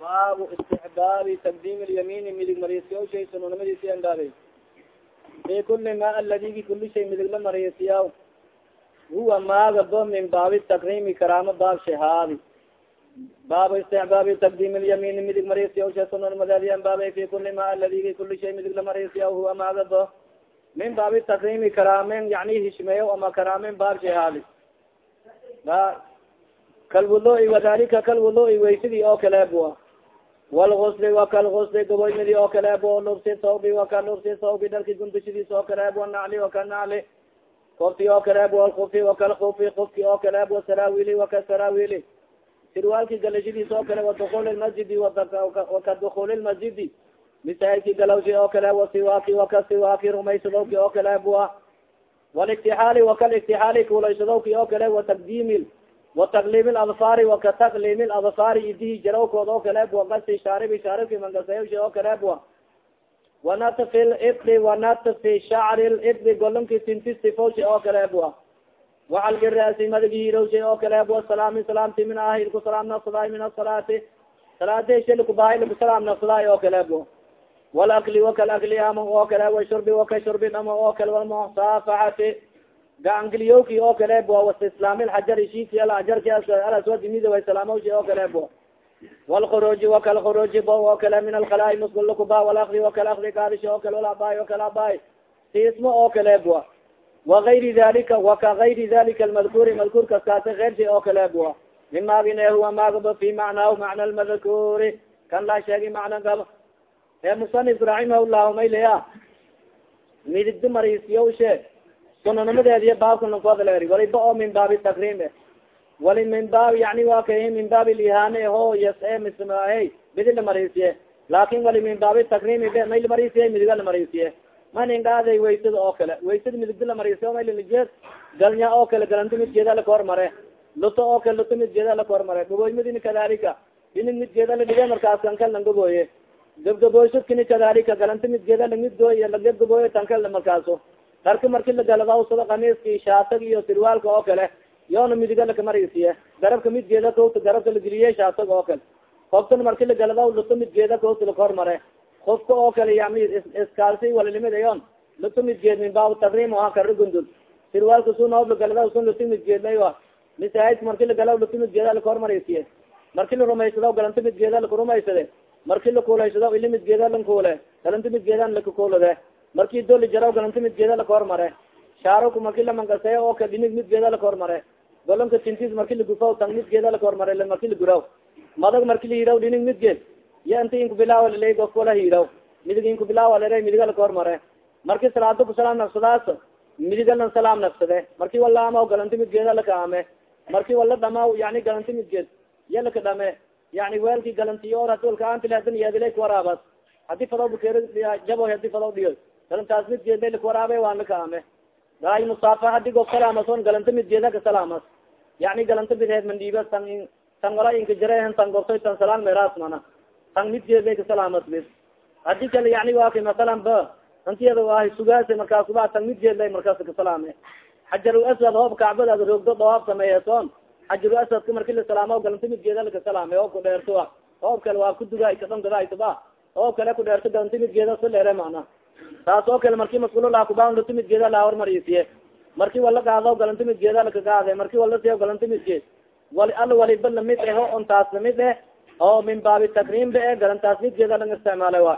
baabu istixbaabi taqdiim lyamiini midig mariisiya shay sunonimadiisi angaabay fi kuli ma aladigi kuli shay midig la mariisiya huwa maaga bo min baabi takrimi karaamo baab shahaadi. Baabu istixbaabi taqdiim lyamiini midig mariisiya shay sunonimadeedi anbaabay fi kuli ma aladigi kuli shay midig la mariisiya huwa maaga bo min baabi takrimi karaamen yani hishmeeyo ama karaamen baab shahaadi. Kalwudui wadalika kalwudui waysidii oo kale bua walgusli wakalgusli gaboymidi oo kale bu lubsi sawbi waka lubsi sawbi dharki gundushidiis oo kale bu nacli waka nacli kufti oo kale bu alkufi wakalkufi kufki oo kale bu sarawili waka sarawili sirwaalki galashadiis oo kale wadukul lmasjidi waka dukul lmasjidi misaajidki galawshi oo kale wasiwaaki waka siwaaki rumaysadowki oo kale bua waliktixaali wakaliktixaali kuulaysadowki oo kale wataqdiimi wataklim ladfaari wakataklim ladfaari idihi jarawkood oo kale bua gasi shaaribi shaaribki mangasayawshi oo kale bua wanatfi libdi wanatfi shacri libdi golonki tintistifowshi oo kale bua wacalgi rasi madagi hirowshi oo kale bua salaami salaamti min ahi laku salaam nafsadaay min asalaati salaadesha lakubahay laku salaam nafsadaay oo kale bua walakli wakalakli ama oo kale washurbi waka shurbi ama oo kale walmusaafaxati gaangiliyowki oo kale bua waislaam lxajar shiki alajarki alaswadi midaway salaamowshi oo kale bua. Walkhuruuji wakalkhuruuji bo oo kale min alkhalaa'i musgulakuba walakdi wakalakdi gaadish oo kale walabaay wakalabaay siismo oo kale bua. Wagayri dalika wakagayri dalika almadkuuri madkuur kaskaasi keyrsi oo kale bua. Mimaagine huwa maagaba fi macnaahu macna lmadkuuri kan laa sheegi macna gaba ee musanif raximah llahu maylaya midigdi mariisyowshe sunanimadeediy baabkanankoodaleeri waliba oo min baabi takrim wali min baab yani wa kay min baab lihaane ho yes e mismahe bidi la mariisiye laakin wali min baabi takrimi be may lamariisiye midiga lamariisiye maningaaday waysada oo kale waysada midigda lamariisiye maylalijeed galnya oo kale galanti midjeeda lakahor mare luto oo kale luto midjeeda lakahor mare gaboymadini kadalika ini midjeeda ladige markaas kankal langabooye gabgabooysadkini kadalika galanti midjeeda lamidgooy lagabgabooye tankal markaaso dharka marki lagaladaawsado kamiiski shaatag iyo sirwaalka oo kale yoona midiga lakamarisiye garabka midgeeda kota garabka lageliye shaatag oo kale. Koftan marki lagaladaw luto midgeeda kota lakahor mare kofka oo kale yani iskaalsi walalimid ayon luto midgeed min baab takrim aha kara gundul. Sirwaalka sunoob lagaladaw sun luto midgeedlay misaajidka marki lagalaw luto midgeeda lakahor marisiye marki la rumaysadaw galanto midgeeda lakarumaysade marki lakuulaysadaw ili midgeeda lankuule galanto midgeedan lakakuulade marki doli jaraw galanto midgeeda lakahor mare. Shaarku marki lamangasey oo ka dhinig midgeeda lakahor mare. Golonka tintis marki lagufaw tang midgeeda lakahor mare marki laguraw madag marki lahiraw dhinig midgeed ya inta bilaawa laley gofkala hiraw. Midig inku bilaawa lere midiga lakahor mare. Marki salaado kusalaam nafsadaas midiga lan salaam nafsade. Marki wala ama galanti midgeeda lakaame marki wala dhama yani galanti midgeed ya laka dhame yani weelki galantiyo rasulka antiledan yeedilay kuwaraabas haddii fadaw bukeer jabo haddii fadaw dhiyo galantaas midgeed lay lakuwaraabe waan lakaame daay musaafa hadi gof salaamason galanta midgeeda ka salaamas. Yani galanta bidheed mandhiibas tan tan wala inka jarehen tan goftoy tan salaan meeraas mana. Tan midgeed lay ka salaamas bis. Hadi kale yani waa kay masalan ba antiyada waahay sugaase markaas ba tan midgeed lay markaas ka salaame xajaru aswad hoob kacbadaad roogdo dawaab sameeyeson xajaru aswadka marki la salaamo galanta midgeeda laka salaame hoob ku dheerto a hoob kale waa kuduga kadon gadaaytoba hoob kale ku dheerto galanta midgeeda sa dheere mana taas oo kale marki maskulolaa kubaan luto midgeeda laa hormarisiye marki wala gaado galanto midgeeda lakagaade marki wala siya galanto midgeed wali al waliba la mid eho on taas la mid eh. Oo min baabi takrim ba e galantaas midgeeda lang isticmaala wa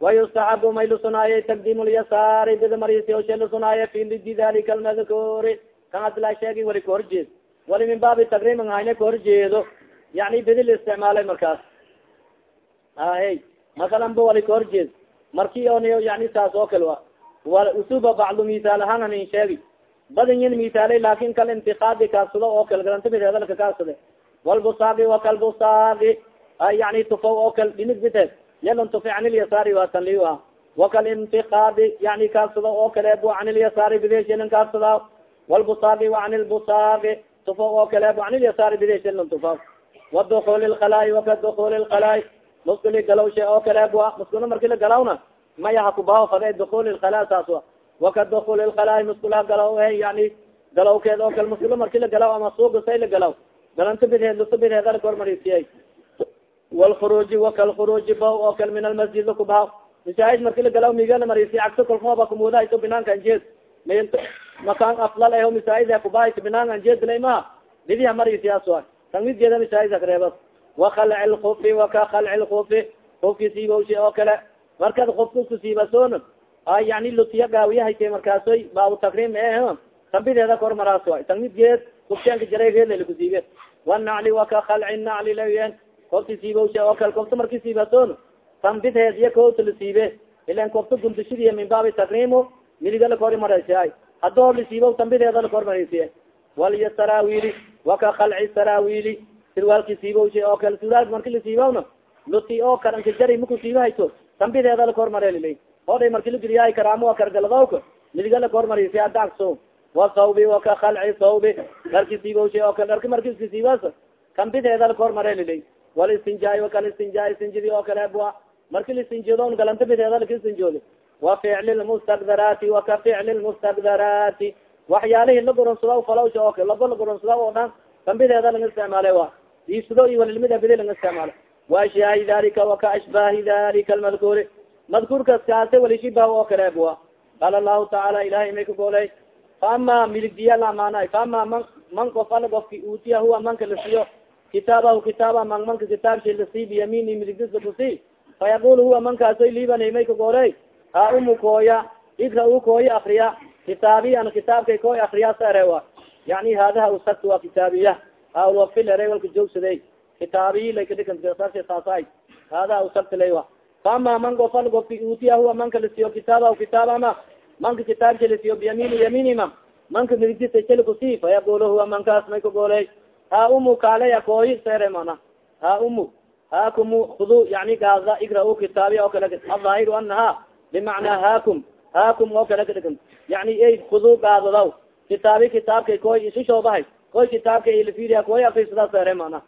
wayustaxabu may lusunaaye taqdiim lyasaari bida marisi o she lusunaaye fi dalika almadkuuri. Kan adla sheegi wali kahorjeed wali min baabi takrim ang hayne kahorjeedo yani bidi la isticmaalay markaas. Ahe masalan ba wali kahorjeed marki on yani saas oo kale wa. Usuba bacdu misaal ahaan hanin sheegi badinyin misaalay laakin kal intikaadi kaasado oo kale galanta midheedalka kaasade walbusaaqi wakalbusaaqi yani tufaw oo kale dhinig biteed. Yalan tufi can ilyasaari waatan liua wakal intikaadi yani kaasado oo kale bu can ilyasaari bidesh yalan walbusaaqi wa can ilbusaaqi tufaw oo kale bu can ilyasaari bidesh yalan tufaw. Wadukul lkhalaa'i wakadukul lkhalaa'i muskuli galawshe oo kale bua muskula marki la galawna maya hakubaho fade dukul lkhala saas wa wakadukul lkhalaa'i muskula galaw yani galawkeed oo kale muskula marki la galaw ama suuga say la galaw galanto bidheed luto bidheedala kormarisiye walkhuruuji wakalkhuruuji ba oo kal min almasjid lakubaha masaajid marki lagala migala marisi cagso kalkooba kumudahaso binaanka anjeed makaan aflal aho masaajid kubahayso binaanka anjeed dilay maha lidiha marisiyaasua tan midgeeda masaajid wakalci lkufi waka kalci lkufi kufki siibawshi oo kale markaad kufka isku siibasoon yani lutiya gaawiyahayte markaasoy baabu takrim e tambideeda kor maraaso tan midgeed kufseenka jaray reedlalakusiibe wanacli waka kalci nacli layen kofti siibawsha oo kale kofta marki siibasoon tambidheed iyo koota la siibe ilan kofta gundashadiiy min baabi takrimu midiga lakor maraysiay hadoo lasiibo tambideeda lakor maraysiye waliyo saraawili waka kalci saraawili sirwaalki siibawsha oo kale sirwaalka marki lasiibawna luti oo kale anka jari maku siibahayso tambideeda lakor marelila oday marki lageliyaay karaamo kargaladawka midiga lakor maraysiya adagso wasawbi waka kalci sawbi dharki siibawsha oo kale dharki marki iska siibaas tambideeda lakor marelila walistinjaai wakalistinjaai sinjidi oo kale bua marki listinjidon galanta bideeda lakistinjoodi wa ficli lmustakdaraati waka ficli lmustakdaraati waxyaalihi la goronsada falawsha oo kale laba la goronsada oo dhan dambideeda laga isticmaale wa iibsado iyo walilmida bidi laga isticmaalo wa ashyaai dalika waka ashbaahi dalika almadkuuri madkuurkas kaase walishibah oo kale bua qaala lahu tacaala ilahay may ka gooley faama miligdiya lamaana faama man man qof ala gofki uutiya huwa manka lasiyo kitaabahu kitaaba man manka kitaabsha la sii biyamini miligdisa kusi fayaqul huwa mankaasoy liibanay may ka gooley ha umu kooya ikra u kooya akriya kitaabi an kitaabkay kooy akriya sarewa yani hadaha usagt waa hawlwafil ere walka joogsaday kitaabiyi laykadhikansaasay hadaha usagt laywa faama man gofal gofki uutiya huwa manka lasiyo kitaabahu kitaabama manka kitaabsha lasiyo biyamini yaminima manka midigdisa jeli kusi fayaqul huwa mankaas may ka gooley ha umu kaalaya kooyi sere mana ha umu. Hakumu hudu yani gaada igra kitaabiya oo kale adaahiru anaha bimacnaa hakum hakum oo kale kadhigan yani hudu gaadadaw kitaabi kitaabkay koy isu shoobahay koy kitaabka ilafiriya koy akrisada sere mana.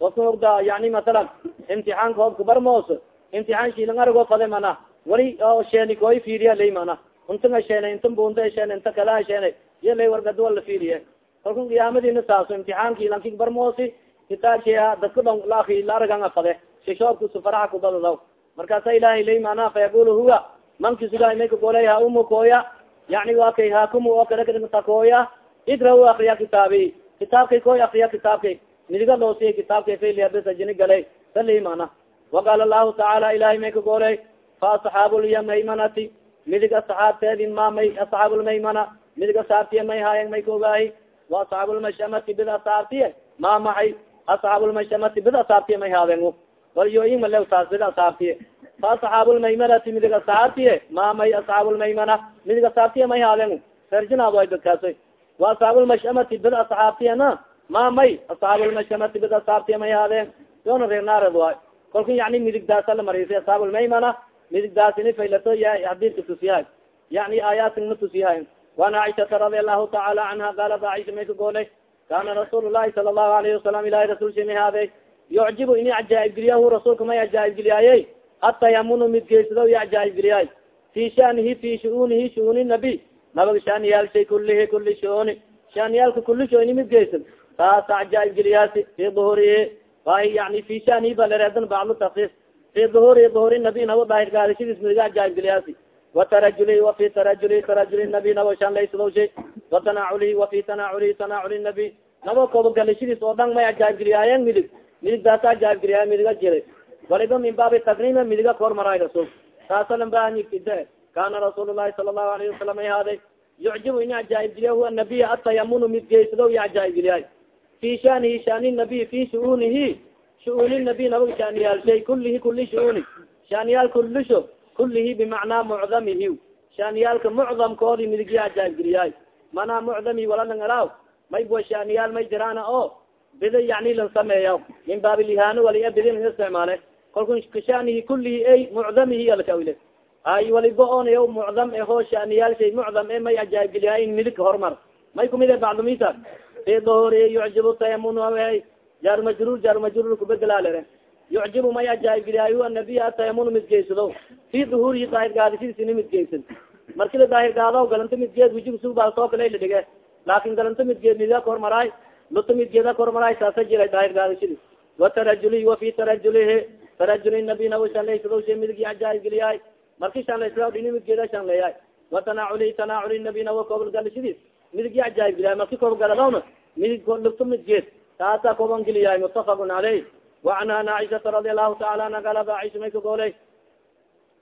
Oska ogda yani masalan imtixaanka hoobka barmoos imtixaan shiilang arigo fade mana. Wali oo sheeni koy firiya lay mana. Untanga sheene inta bunda sheene inta kala sheene iyo lay wargado la firiye kalkun qiyaamadina saaso imtixaanki lanki barmoosi kitaabkia dadka dhon laaki laaragan afade sishoobkusu faraxa kubadadaw markaasa ilahay lay mana fayaqul huwa manki suga may kagolay ha umu kooya yani wa kay hakumu oo kale kadhigta kooya ikra u akriya kitaabi kitaabkay koy akriya kitaabkay. Midiga loosiya kitaabkay fayliyabesajini galay. Sali mana waqaala lahu tacaala ilahay may kagolay fa asxaabu lyameymanati midig asxaabteedi ma may asxaabulmaymana midig asaabtiya may haayen may kaogaahi wa asxaabulmashamati bid asaabtiye ma maxay? Asxaabulmashamati bid asaabtiye may haaden walyoyin malew taas bid asaabtiye fa asxaabulmaymanati midig asaabtiye ma may asxaabulmaymana midig asaabtiye may haaden serjinaad way dadkaasoy wa asxaabulmashamati bid asxaabtiyana ma may asxaabulmashamati bid asaabtiye may haadeen yoona reernaared waay kolka yani midigdaasa la marisay asxaabulmaymana midigdaasini faylato ya hadidka tusiyahay yani aayaatkan ma tusiyahay وan caiشhaa رadi الlahu taعala canha galat caiشha may ka goolay kana rasuul الlahi sala الlahu alayه وasalam ilahi rasulsha may haade yucjibu ini acaaib geliyahu rasuulka may acaaib geliyaaye atayamunu midgeysado iyo acaaib geliyaay fi shanihi fi shuunihi shuuni nabi nabag shaaniyaal shay kulihi kuli shuuni shaaniyaalka kuli sho ini midgeysad taasa acaaib geliyaasi fi duhurihi waay yani fi shanihi balereedan baclu taksis fi duhuri duhuri nabi nabo daahir gaadishadiis midiga acaaib geliyaasi watarajuli wafi tarajuli tarajuli nabi nabo shan laysado shay. Watanaaculihi wafi tanaaculihi tanaaculi nabi nabo kooba galishadiis oo dhan may acaaib geliyaayen midig midigdaasa acaaib geliyaay midiga jiray. Waliba min baabi takrima midiga koor maraay rasul saasalan baanyide kana rasuul lahi sala الlahu alayhi wasalam ay haaday yucjibu ini acaaib geliya huwa nabiy atayamunu midgeysado iyo acaaib geliyaay fi shanihi shani nabiy fi shuunihi shuuni nabiy nabag shaaniyaal shay kulihi kuli shuuni shaaniyaal kulisho kulihi bimacnaa mucdamihi shaaniyaalka mucdamkoodi midigya acaaib geliyaay manaa mucdami may bua shaaniyaal may jiraana o bida yani lan sameeya min baabilihaano wali bidin isticmaale kalku kashanihi kulihi ay mucdamihi alkawile ay waliba oonay mucdam eho shaaniyaal shay mucdam e may in midig horumar may kumide bacdumisa fi duhuri yucjibu tayamun jaar majruur jaar majruur kubedelaale yucjibu may acaaib geliyaay huwa nabiy atayamun midgeysado fi duhurihi daahir gaadishiisini midgeysan marki la daahir gaado galanta midgeed wijig sugbaa soo kale la dhige laakin galanta midgeed midiga kahormaraay luta midgeeda kahormaraay saasa jiray daahir gaadishidi watarajulihi wafi tarajulihi tarajuli nabi naw shanlaysado midigi ajaaib geliyahay marki shanlaysada dhini midgeeda shanleeyahay watanaculi tanaculi nabi naw kobolgalashadiis midigi ajaaib geliyahay marki kobolgaladawna midig lugto midgeed taasa koban geliyahay mutafaqun caleyh وan an caiشhaa رadi aلlahu taala ana galaba aisha may kagooley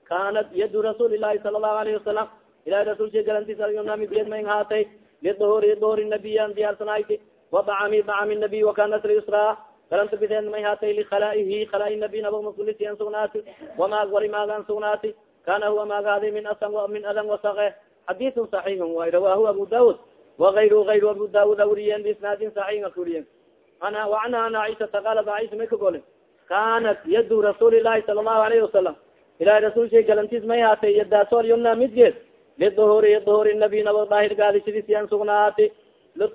kanat yadu rasuul ilahi sala الlahu alayه wasalam ilahi rasulka galantiis midgeed may haatay liduhuri duhuri nabiyan diyaarsanayti وabacami bacami nabiy wakanat lyusra galanta bideed may haatay likhalaihi khalai nabi naba makulisi an sugnaati wamaag wali maaga an sugnaati kana huwa maagaadi min asan min adan wasake xadiث صaحيح way rawahu abu daud وغayr غayr abu daud awriyen bisnaadin صaحيح akuriyen ana وanha an caiشhaa qalat caiشha may ka golin kanat yadu rasuuli الlahi sala الlahu عalayه wasalam ilahi rasul shay galantiis may haatay yadaasor yumna midgeed liduhuri duhuri nabi naba daahir gaadishadiisi an sugnaati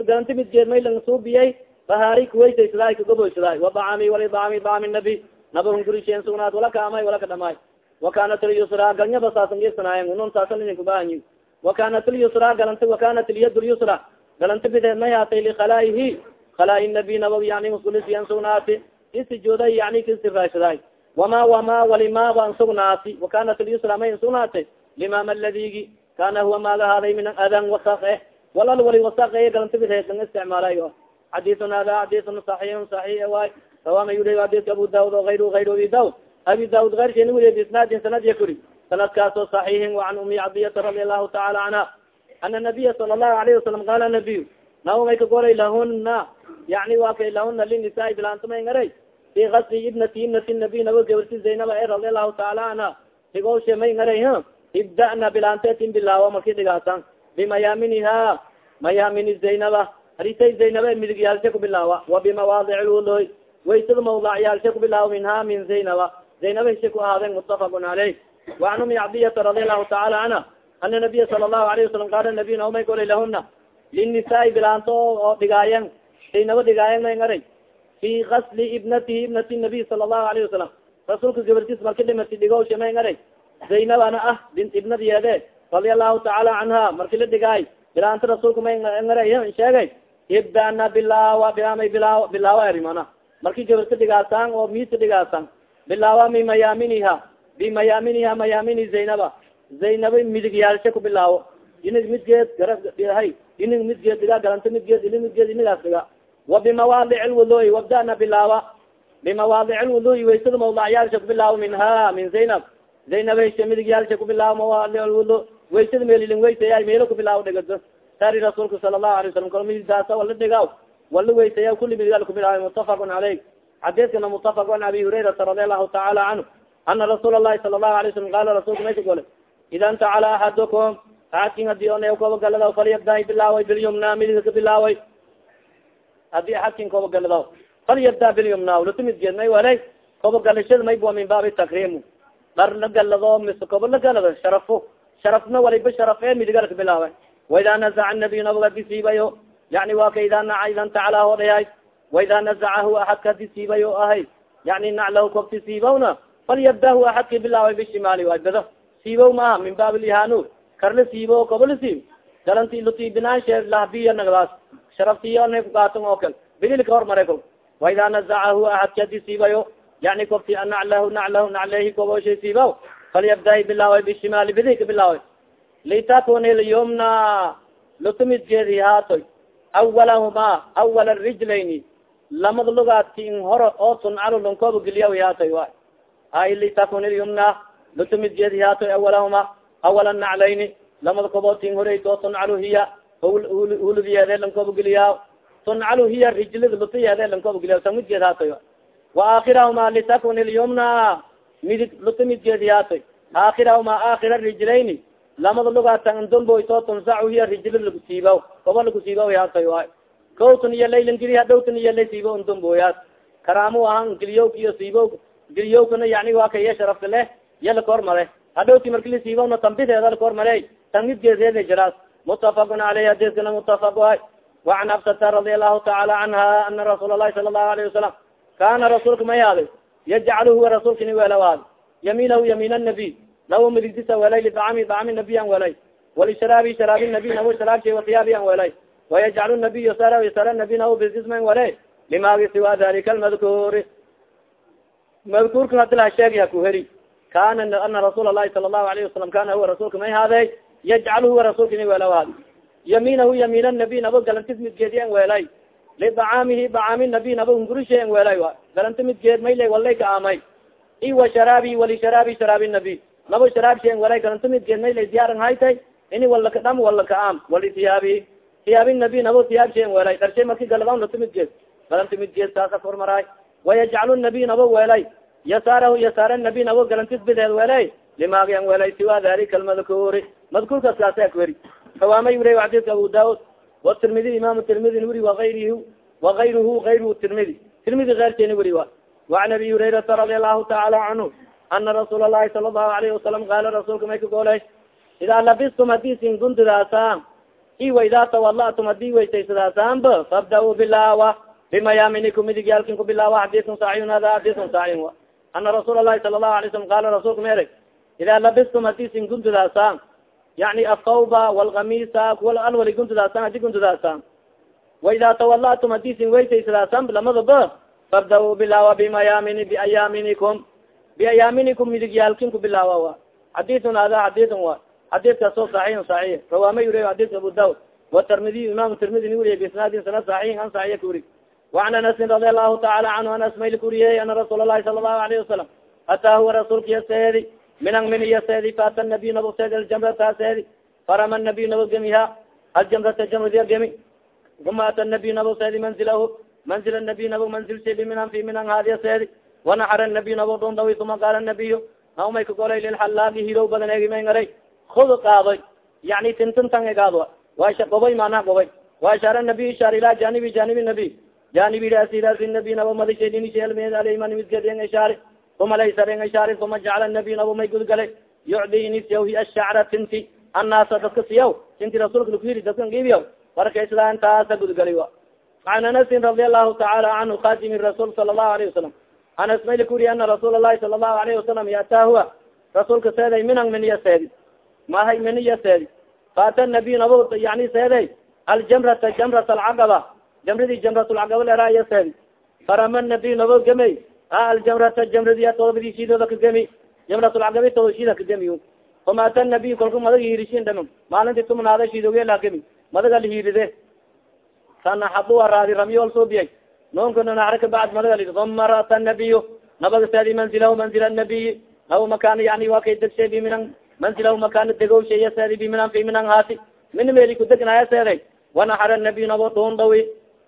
galanti midgeed may lang suubiyay bahaari kuwaysaysadaay kagoboysadaay wabacami wali bacami bacami nabi naba hungurishen sugnaat wala kaamay wala ka dhamaay wakanat lyusra galnyaba saasan gesanaay nun saasan idin kubahanyi wakanat lyusra galanta wakanat lyad lyusra galanta bideed may haatay likhalaihi khalaa nabi naba yani muskulisiyan sugnaati isijooday yani kisiraashadaay wama wama walima ban sugnaati wakanat lyusra may sugnaatay limam ladigi kana huwa maagahaaday min adan wasak eh walal wali wasak e galanta bideed lang isticmaalay xadiun hada xadiun صaxiix صaxiix waay sawama yuli xadidka abu daud o ayr ayr abi daud abi daud arsen weriye bisnaadin sanadya kuri sanadkaasoo صaxiixin waan umi cabdiyata radi alahu taala canha ana nabiya sala lahu alayhi wasalam qaala nabiy naw may kagoray lahuna yani wa kay lahuna linisaa bilaantumay ngaray fi gasli ibnati ibnati nabiy nago gabarti zaynaba e radi alahu taala canha digowshe may ngaray ha ibda'na bilaantetin bilaawo marki dhigaasan bimayaaminiha mayaamini zaynaba arisay zaynaba midigyaalshe kubilaawa wa bimawaadic lwudoy waysada mawlaacyaalshe kubilaawa minha min zaynaba zaynaba hishe ku ahaadeen mutafaqun caleyh waan umi cabdiyata radi allahu taala canha ana nabiya sala allahu alayh wasalam qaala nabiy naomay golay lahuna linisaai bilaanto oo dhigaayen zaynaba dhigaayen may ngaray fi kasli ibnatihi ibnati nabiy sala allahu alayh wasalam rasuulka gabartiis marki dhimati dhigowshe may ngaray zaynabana ah bint ibnadiyeede radia allahu tacaala canha marki la dhigaay bilaanta rasuulka may ngaray sheegay ibdana bilaawa bilaamay bilaaw bilaawa eri mana marki gabarta dhigaasan oo miisa dhigaasan bilaawa mi mayaminiha bimayaminiha mayamini zaynaba. Zaynaba midigyaalshe ku bilaawo. Inig midgeed garahay inig midgeed dhiga galanta midgeed inig midgeed inigaas dhiga wa bimawaadic lwuduy wabdana bilaawa. Bimawaadic lwuduy waysada mawdacyaalsha kubilaawo minha min zaynab. Zaynab heshe midigyaalsha kubilaawo mawaadic lwudu waysada meelilin weysaya meelo kubilaawo dhigado sari rasuulka sala allahu alay wasalam kalmidaasa wala dhigaw wala weysaya kuli midigaal kubilaawo mutafaqun caleyh xadiiskana mutafaq an abi hurayrata radi allahu taala canhu ana rasuul lahi sala allahu alay wasalam qaala rasulka may ka gole ida ntacala axadukum aadkin haddii ona kobagalada falyabda bilaaway bilyumna midiga ka bilaaway haddii aadkin kobagalada falyabda bilyumna latimidgeed may walay kobagalashada may bua min baabi takrimu dhar la galado mise koba la galado sharafo sharafna waliba sharaf e midiga ka bilaaway. Waida nazaca nabiy nabaga disiibayo yani wa ka ida naca ida ntacala hodhayahay waida nazacahu axadka disiibay o ahay yani naclahu kobti siibawna falyabdahu axadki bilaaway bishimaali way bado siibow maaha min baab lihaano karla siibo kobola siib galanti luti binaanshe lahbiya nagdaas sharaftiyo na kugaatan oo kale bililka hormare ko waida nazacahu axadki adi siibayo yani kobti naclahu naclahu naclehi kobosha siibaw falyabdahi bilaaway bishimaali bidika bilaaway litakuni lyumna lutumidgeedi haatoy awalahuma awal rijlayni lamada lugaadki in horo oo tuncalu lankooba geliya yaatoy way ay litakun lyumna lutumidgeed yaatoy awalahuma awala naclayni lamada koboodtin horeyt oo tuncalu hiya huludyeede lankooba geliya tuncalu hiya rijlida lutayeede lankooba geliya samidgeed haatoy wa aakhirahuma litakun lyumna midig lutumidgeed yaatoy aakhirahuma aakhira rijlayni lamada lugaatan domboytoo tunsacu hiya rijla lakusiibaw koba lakusiibaw yaatoy way kawtun iyo laylan geli hadhowtun iyo lay siibo undumboyaas karaamu ahan giliyowk iyo siibo giliyowkana yani waa ka iya sharafta leh iya lakahormare hadhowti marki la siibowna tambideeda lakahormare tangidgeeseeda jiraas mutafaqun aleyh hadiskana mutafaq waay wacan absata radi allahu taala canha ana rasuul alahi sala allahu alayhi wasalam kana rasuulka may aaday yajcalu huwa rasuulka ni weela aad yamiinahu yamiin anabiy lawo midigdisa welay lidacami dacami nabiyan welay walisharaabi sharaabi nabiy nawo sharaabshay watiyaabiyan welay wayajcal nabiy sar sar nabi naw bisisman wale limaagi siwa dalika almadkuuri madkuurka hadi laha sheegay ha ku heri kana ana rasuul alahi sala allahu alayhi wasalam kana huwa rasuulka may haadey yajcal huwa rasuulka ini weela haadi yamiinahu yamiin nabiy nabo galantis midgeedi an weelay lidacaamihi dacaami nabiy nabo hungurishe an weelay a galanti midgeed mayle walay ka aamay i wa sharaabi wali sharaabi sharaabi nabiy nabo sharaabshe an weelay galanti midgeed maylay diyaaran haytay ini walaka dham walaka aam wali tiyaabi iyaab nabi nabo iyaab shen weelay. Dharshay marki galban latumid jees galantimid jees saasa kormaraay wayajcalu nabi nabo weelay. Yasaarahu yasaara nabi nabo galantid bideed weelay. Limaagian weelay siwa dalika almadkuuri. Madkuurkaas kaasek weri kawaamay wuriy xadiska abu daud watirmidi imam tirmidi wuri waayrihi waayruhu ayru tirmidi tirmidi keyrkeeni weri wa waan abi hurayrata radia allahu taala canhu ana rasuul allahi sala allahu alayhi wasalam qaala rasuulka may ka golay idaa labistum haddii sin gundidaasa iwa ida tawalatum haddii weysaysadasanba fabda bilaawa bimayaminiku midigyaalkin ku bilaawa xadisun sain hada xadisun sain wa ana rasuul alahi sala lahu alay slam qaala rasulka mereg ida labistum haddii sin gundudaasan yani athawba walkamisa kuwa alwali gundudaasan hadi gundudaasan wa ida tawalatum haddii sin weysaysadasan lamadaba fabda bilaawa bimayamini biayaminikum biayaminikum midigyaalkin ku bilaawa wa. Xadisun hada xadisun wa xadiidkaasoo saxiixun saxiix rawaama yuriy xadidka abu daud watirmidiy imam tirmidi ni wuriye bisnaadin sanad saxiix an saxiya ka wuri وan anasin radi allahu taala canhu anas mayl kuriyey ana rasuul الlahi sala الlahu alayه wasalam ataa huwa rasuulka yaseedi minan min yaseedi faata nabiy nabo seedi aljamrata seedi farama nabiy nabo gemiha aljamrata jamradiya gemi uma ata nabiy nabo seedi manzilahu manzil nabiy nabo manzil seedi minan fi minan haadiya seedi wanaxara nabiy nabo dhundawi uma qaala nabiyu naumay kagolay lilxalaagi hirow badan egimay ngaray hud qaadoy yani tintintan egaado waa gobay maanaa gobay wa ashaara nabiy ishaar ila janibi janibi nabiy janibi rasilaasi nabiy nabo madisheedinishelmedaleymanimidgeden ishaari uma laysaren ishaari uma jacala nabiy nabo may gudgalay yucdi inisyahi ashacra tinti annaasa dadka siyaw tinti rasuulka lakuyiri dadkan gibiyaw marka islaan taasa gudgalay wa an anasin radi allahu taala canhu khatimi rasuul sala allahu alayhi wasalam anas mayla kuri ana rasuul allahi sala allahu alayhi wasalam yataa huwa rasuulka seeday minan miniya seedi mahay miniya seedi faata nabiy nabo yani seeday aljamrata jamrat alcaqaba jamradii jamrat lcaqaba leeraaya seedi farama nabiy nabo gemey aljamrata jamradiya todobadii shiidooda ka gemi jamratulcaqabi todo shiida ka gemi famaata nabiy kalku madag hiirishin dhama maalinti tumnaada shiidogela gemi madaga la hiiride sanaxabu raadi ramyol suubiyay noonkana naxre kabacd madaga li uma ra'ta nabaga seedi manzilahu manzil nabiyi aw makaan yani waa kay degshay biminan manzilahu makaana degowshaya seedi biminan fi minan haati mina meeli kudegnaya seeday wanaxara nabiy nabo dhuundawi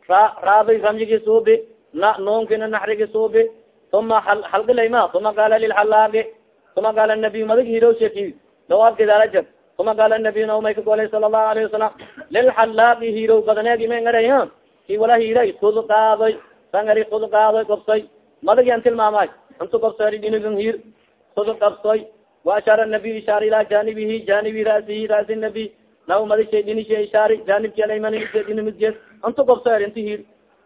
ra raadi suubi na noonkina naxrigi suubi uma halgilayma uma qaala lilxalaagi uma qaala nabiy madag hirowshaki dawaabkidaalaja uma qaala nabiy naumay ka golay sala allahu alayhi wasalam lilxalaagi hirow badaneegi ma ngaray ki wala hiray kud qaadoy sangari kud qaadoy gobsoy madagi an tilmaamay intu gobsoy dinigan hir kud qabsoy waashaara nabiy ishaar ilaa janibihi janibi rasihi rasi nabiy naw madishay dinisha ishaari janibki alaymanimidje dinimidje intu gobsoy inti hir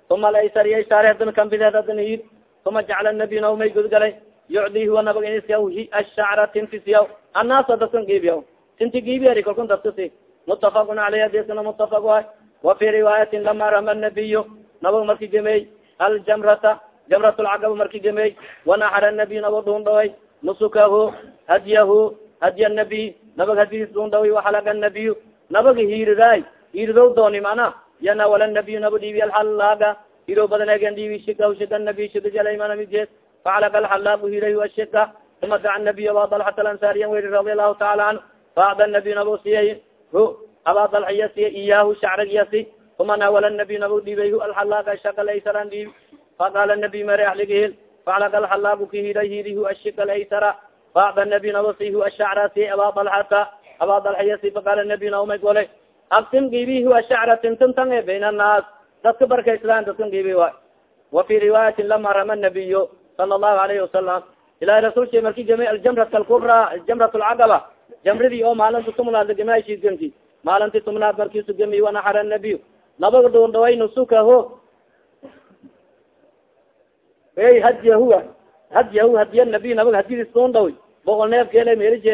uma laysariya ishaari hadana kambideed hadana hir uma jacala nabiy naumay gudgalay yucdi huwa nabag insiyaw ashacra tinti siyaw annaasa dadkan giibiyaw tinti giibiyari kalkun dadka si mutafaqun aleyh adisana mutafaq waay wa fi riwaayatin lama rama nabiyu nabag marki gemey aljamrata jamrat lcaqaba marki gemey wanaxara nabiy nabag dhundhaway nusukahu hadyahu hadya nabiy nabag hadis dhundhaway waxalaga nabiyu nabag hiiridaay hiiridow dooni mana yana wala nabiy naba dhiibi alxalaaga hiro badan egen dhiibi shika shika nabiy shikajalaymanamidjeed facalaga alxalaagu hiray ashika uma daca nabiy aba dalxat alansariyan weri radi allahu taala canhu faacda nabiy nabo siyay hu aba dalxiya siya iyahu shacragiyasi uma nawala nabiy nabo dhiibay hu alxalaaga shaka laysaran dhiibi faqala nabiy mare axligihil facalaga alxalaagu hiri hu ashika laysara faacda nabiy nabo si hu ashacra si aba dalxata aba dalxiya si faqala nabiy naomay gole aksim giibi hu ashacra tintintan e bayn annaas dadka barkayslaan dadkan giibi waay wa fi riwaayatin lama rama nabiyo sala allahu alayhi wasalam ilahi rasulka marki gemi aljamrat alkubra jamrat lcaqaba jamradii oo maalinta tumnaad gemashidgemti maalinti tumnaad markiisu gemi wanaxara nabiy nabaga dhuundhaway nusukaho ey hadyahuwa hadyahu hadiya nabiy nabaga hadidis dhuundhawi boqol neef geele merije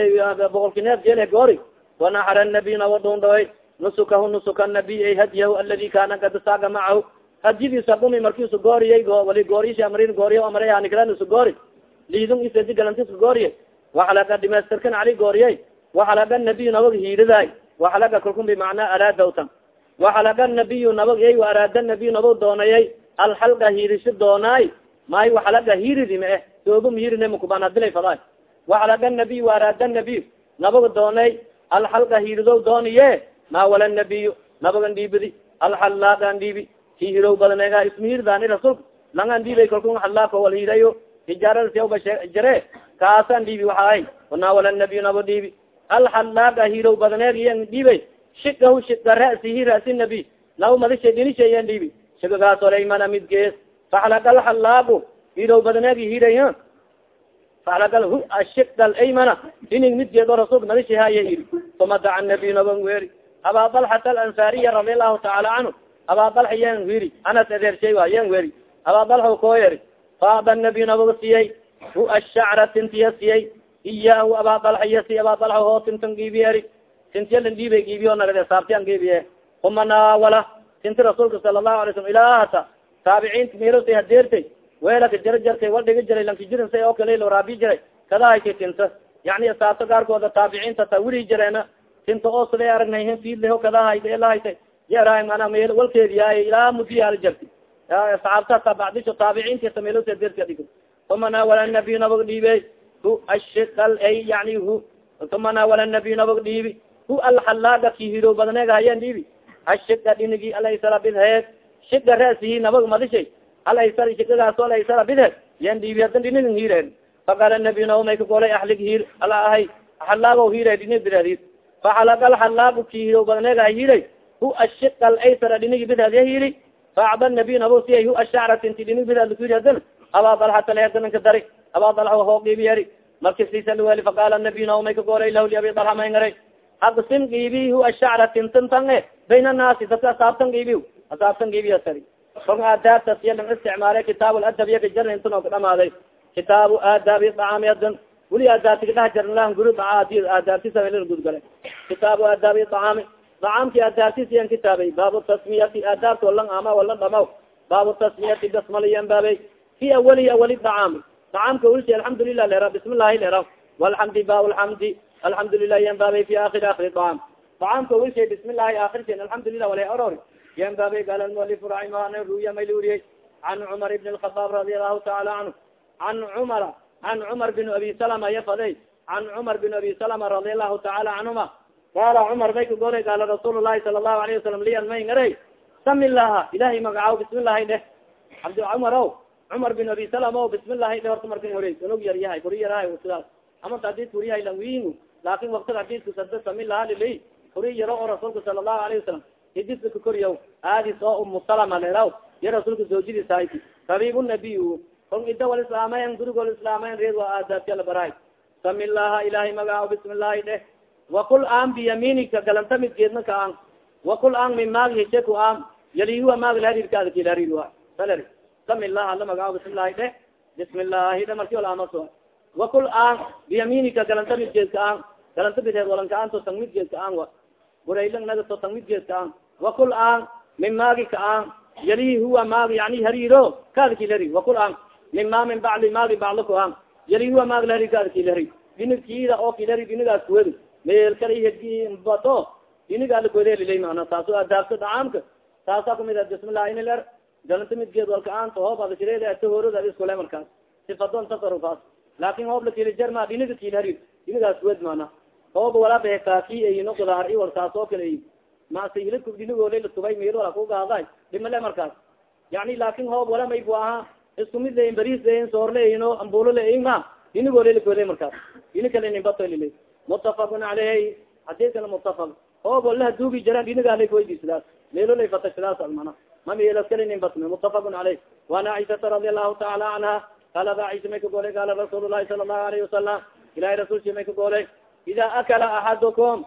boqolki neef geele goori wanaxara nabiy naba dhuundhaway nusukahu nusuka nabiy ay hadyahu aladi kana kad saaga macahu hadyidiisa dhumi markiisu gooriyay wali goorish amrin gooriya amrayanikalanisu goori liidun isadi galantiska gooriye waxalaga dhimaystirkan cali gooriyey waxalaga nabiy nabag hiiriday waxalaga kalkun bimacnaa araadawtan waxalaga nabiyu nabag ey araada nabiy nabag doonayay alxalga hiirisho doonaay may waxalaga hiiridi ma eh soobum hiirine makuban hadilay faday waxalaga nabiy araada nabiy nabag doonay alxalga hiiridow dooniye ma wala nabiy nabagan dhiibidi. Alxalaagan dhiibi. Ki hirow badnega ismihirdaani rasulka langan dhiibay kalkun xalaaka wal hirayo hijaarada siawba jare kaasan dhiibi waxaay wanawala nabiy naba dhiibi. Alxalaaga hirow badneeg iyan dhiibay. Shikahu shika rasihi rasi nabiy naw madisha dhinishayan dhiibi. Shikagaas olaymana midgees faxlagal xalaagu hirow badneeg hiray faxlagal hu ashikal aymana dhinig midgeed oo rasulka madishahaya hiri uma daca nabiy naban weeri aba dalxata alansariya radi allahu taala canhu aba dalxa yan wiri anas adeershay wa yan weri aba dalxa koo yeri faaba nabiy nabaga siyay hu ashacra tintiya siyay iyahu aba dalxa iya siy aba dalxa hoo tintan giibiyeri tintiya lan dhiibay giibiyo nagade saabtiyan giibiye uma naawala tinti rasuulka sala allahu alay slam ilaahata taabiciinta mirosay hadeertay weelaka jara jartay wal dhiga jiray lankijirin say oo kale loraabi jiray. Kada haytay tinta? Yani asaabta gaarkooda taabiciinta ta wili jireena tinta oo siday aragnay fiidleho kada hayta ela haytay yara mana meel walkeediyaay ilaa mudiyaala jarti. Saxaabta ta bacdisho taabiciinta meelose derka dhig uma naawala nabiy nabag dhiibe hu ashikal ay yani hu uma naawala nabiy nabag dhiibi hu alxalaaga ki hiro badneega hayan dhiibi ashika dhinigi alaysara shika rasihi nabag madishay alaysar shikagaaso alaysara bidheed yan dhiibi hadan dhinigin hireen faqala nabiy naba may ka golay axlig hir ala ahay xalaago hira dhinig bidheedis faxalaga alxalaagu ki hiro badneega hiray hu ashika alaysara dhinigi bidheed ya hiri faacda nabiy nabo siya hu ashacrat inti dhinig bidheed laku yiri hadan aba dalxata leedananka dari aba dalxa hoogiibi yari. Marki sisalweli faqala nabiy naba may ka golay lah liabi dalxa may aqsim giibi hu ashacra tintantange bayn annaasi dadka asaabtan giibi asaabtan giibiya sari kon aadaabtas iya lang isticmaalay kitaab ladab iya kajarna intan oo kadhamaaday kitaabu aadaabi dacaami adan weli aadaabti kadhex jarn lah guri aadaabtisa gudgale kitaabu aadaabi dacaami dacaamki aadaabtis iyan kitaabay baabu tasmiyati aadaabta walang ama wala dhamaw baabu tasmiyati basmaliyan baabay fi awali awali dacaami dacaamka ulsi alxamdulilah lera bismillahi lera walxamdi ba lxamdi alxamdulilah yan baabay fi akhiri akhiri dacaam dacaamka ulshay bismillahi akhirsen alxamdulilah wala oror yan baabay gaal almualif raximah ruya may luriyey can cumar ibn lkhadaab radi allahu taala canhu can cumara can cumar bin abi salama yafaday can cumar bin abi salama radi allahu taala canhuma qaala cumar may ka golay qaala rasuul lahi sala allahu alayhi wasalam lian may ngaray sami laha ilahay magacaw bismillahi dheh abdi cumar o cumar bin abi salama o bismillahi dheh horta markan horey unog yar yahay kuri yarahay sidaas ama hadid kuriyahay langwingu laakin waktiga hadidka sada sami laha lili kuri yaro oo rasuulka sala allahu alayhi wasalam hididka kakoriya aadis oo umu salama leraw ya rasuulka zoojidis hayti tabiib nabiy kon ida wal islaamayan gurigol islaamayan reed waa aadaabtiyala barahay sami laha ilahay magacaw bismillahi dheh. Wakul aan biyaminika galanta midgeedna ka aan. Wakul aan min maag heshe ku aan. Yalihuwa maag laharirkaada kilarir wa saler sami lah ala magaco bismillahi dhe bismillahi dhe marki olamaso wakul aan biyaminika galanta midgeedka aan. Galanta bidheed walanka aan to tang midgeedka aan wa buraylang naga to tang midgeedka aan wakul aan min maagi ka aan yalihi huwa maag yani hariro kaada kilari wakul aan min ma min bacli maagi baclo ku aan yalihi huwa maag lahari kaada kilari dinigkiida oo kilari dinigaas kuwedi meel kala hbato iniga alagodelilay mana taaso adaabta dacaamka taasa kumid bismillahi iniler galanta midgeed walka aanta hoob adashireed ata horod iskule markaas sifadon tasarufaas laakin hoob lakili jarma diniga kilharir dinigaas wed mana hoob wala behekaaki ayino gudaar i wal taas oo kale masi hilibka dinigole latubay meel wala kugaaday dhimale markaas. Yani laakin hoob wala maybu aha isku mid leyin baris leyin soor leeyino ambulo leyin ma. Dinigole lagode markaas. Dini kale nimbato lilay mutafakun aleyh xadiskana mutafak hoob walaha duugi jaraan dhinigaalaweydi sidaas. Meelolay fata sidaas almana. Ma meelaskalinin basme mutafakun aleyh waana caishata radi allahu taala canha qalada caisha may ka golay qaala rasuul lahi sala allahu alayhi wasalam ilahay rasulsi may ka golay ida akala axadukum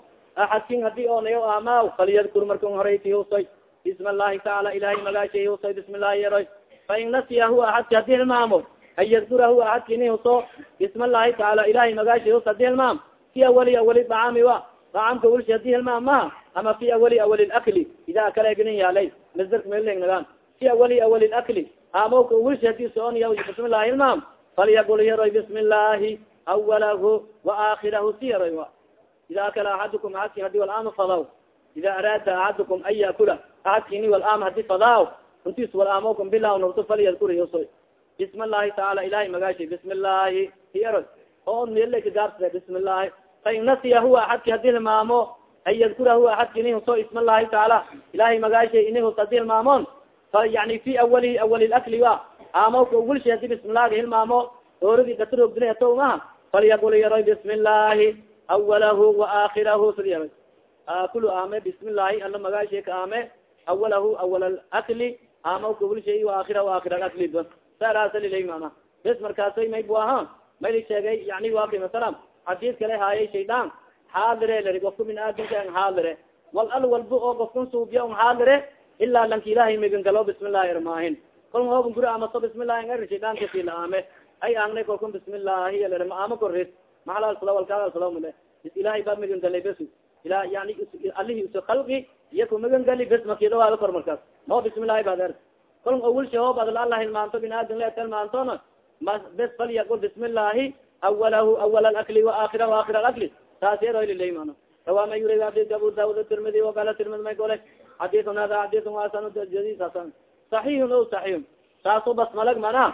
axadkin haddii oonayo amaw falyadkur markan horeyti husay bismi allahi taala ilahay magaashay husay bismi llahi yaroy fain nasiyahu axadki haddii hilmaamo an yadkurahu axadkini huso bismi allahi taala ilahay magaashay hus haddii hilmaam fi awali awali dacaami wa dacaamka ulshi haddii hilmaam maha ama fi awali awali lakli ida akala egnin yaalay masdarka melnagaan fi awali awali lakli amawka ulshi haddii sooniya bismillahi hilmaam falyaqul yaroy bismi illaahi awalahu waaakirahu si yaroy a ida akala axadukum aadki hadi walaama fadaw ida araada axadukum an yakula aadkini walaama hadi fadaaw runtis walaamokam bila norto falyadkuriyoso bismi illaahi taala ilahay magaashay bismi illaahi hiyaroy oo nilaka gaabsada bismi illaahi fain nasiya huwa axadki haddii hilmaamo an yadkura huwa axadki ini huso isma allahi taala ilahay magaashay ini hus haddii hilmaamoon fa yani fi awalihi awali lakli wa aamawka awalshay haddii bismillahi hilmaamo ooradi datarogdinato maha falyaqul yaroy bismi illaahi awalahu waaakirahu sid yaroy akulu aame bismi illaahi alla magaashay ka aame awalahu awal akli aamawka awalshay waaakirahu aakir akli ba saarasalilay mana bes markaasay may bu aha mayli sheegay yani wa ki masalam xadiis kale haayay shaydaan xaadire lari gofka min aadamka an xaadire wal al walba oo gofkan suubiya n xaadire ilaa lanka ilahay migan galo bismillahi irmaahin kol hooban guri amaso bismillahi ngari shaydaanka sila aame ay aangnay kolkun bismillahi lere ma ama korris maxalalsala walkaalalsalamale bis ilahay baa migan galay bes ila yani alihi usa kalqi iya ku migan gali bes makidawaada kor markaas no bismillahi bader kol awalsha hoob adla alla hilmaanto bin aadam letelmaantona ma bes falyaqul bismillahi awalahu awal alakli waaakirahu aakir alakli taas yeroylilay mana rawama yuri adika abu daud tirmidi wakala tirmidi may gole xadiun hada xadiun asan jadisasan saxiixun o saxiixun taaso basmalag mana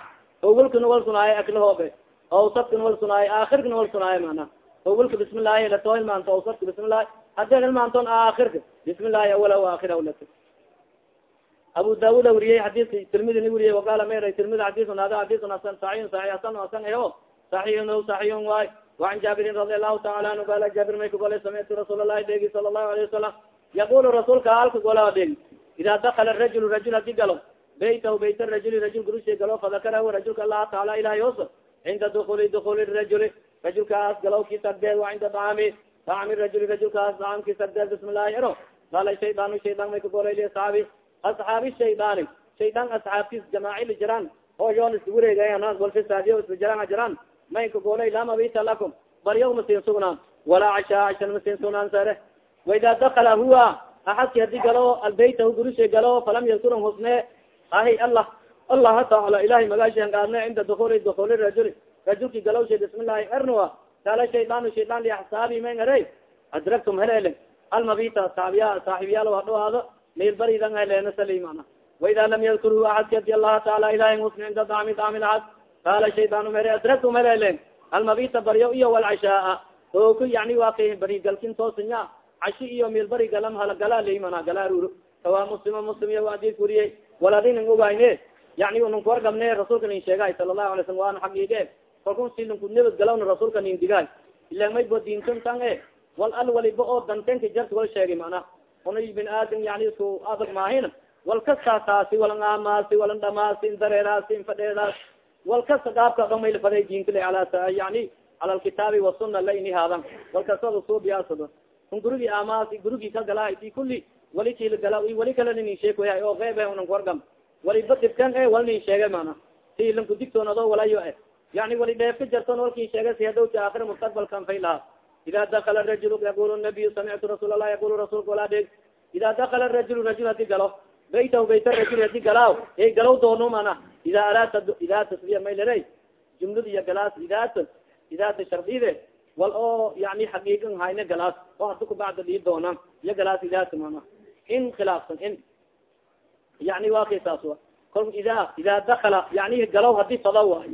awalkana wal sunaayo aklahoobe awsadkana wal sunaayo aakhirkana wal sunaayo mana awalka bismillahi lato hilmaanto awsadka bismillahi hadii hilmaanton aakhirka bismillahi awalahu aakirahu lat abu daud weriyey xadiska tirmidina weriyey wakala mayra tirmidi xadiun hada xadiun asan saxiixun saxi asan asan ayo saxiixun o saxiixun waay وan jaabirin radi alahu taala anhu gala jaabir may ka golay samictu rasuul lahi dheegi sala الlahu alayه wasalam yaqul rasuulka halka gola dheegi ida dakala rajul rajul hadi galo baytahu bayt rajuli rajul gurusha galo fadakarahu rajulka allaha taala ilahay os cinda dukuli dukuli rajuli rajulkaas galaw ki sagdeed wa cinda daami daami rajuli rajulkaas daamki sagdeed bismi llahi ero gala shaydan shaydan may ka golay liasxaabi asxaabi shaydaani shaydan asxaabtis jamaaci jiraan oo yoon isku wareegayan walfisaadiyo isla jiraan jiraan may ka golay laa mabita lakum baryaw masin sugnaan walaa cashaa cashan masin sugnaan sare waida dakala huwa axadki haddii galo albaytahu gurusha galo falam yadkuran husne ahi allah allaha taala ilahay magaashan gaadne cinda dukuli dukuli rajuli rajulki galowsha bismillahi ernuwa kala shaydaanu shaydaan liaxsaabi man ere adragtum helele almabita saabiya saaxiibyaal hadhawaado meel baridan helena salimana. Waida lam yadkur huwa axadki haddii allaha taala ilahay husne cinda dacmi dacmi laxad qala shaydan mere adragtum helelen almabita baryo iyo walcashaa oo ku yani waa kay barigalkin toosinya cashi iyo meelbari galam halagala leymana galaruro sawa muslima muslim iya adis wariyey waladinin ogayne yani unun kuwargabne rasuulka nin sheegay sala lahu alay slam waana xaqiige kalkun silinku nabad galawna rasuulka nin digay ila may e wal al waliba oo dantenka jarta wal sheegay mana una bin aadam yani isku adag maahin wal kastaa taasi walan aamaasi walan dhamaasi indareeraasi infadheedaas wal kasta gaabka dhan mayla faday diinkale ala yani cala alkitaabi wasuna la ini haadan wal kastada suubiyaasado un gurigi amaasi gurigi ka gala i kuli wali kila gala wali kala nin sheekoya oo qeyb unan kuwargam waliba dibkan e wal nin sheege mana si ilanku digtoonado walayo e yani wali dheefka jarton walkin sheege si hadowti aakhira mustaqbalkan fay lahaa. Ida dakala rajul yaqul nabiyu samictu rasuul allah yaqul rasuulka wala dheeg. Ida dakala rajul rajul hadi galo. Baytahu bayt rajul hadi galaaw. E galaw doono mana ida araata ida tasbiya maylere jumlada iyo galaas idaat idaata shardide wal oo yani xaqiiqan hayne galaas. Oo hada kubacda dhii doona iyo galaas idaata mana in khilaafsan in yani wa kay saas kol ida ida dakala yani galaw hadi fada waay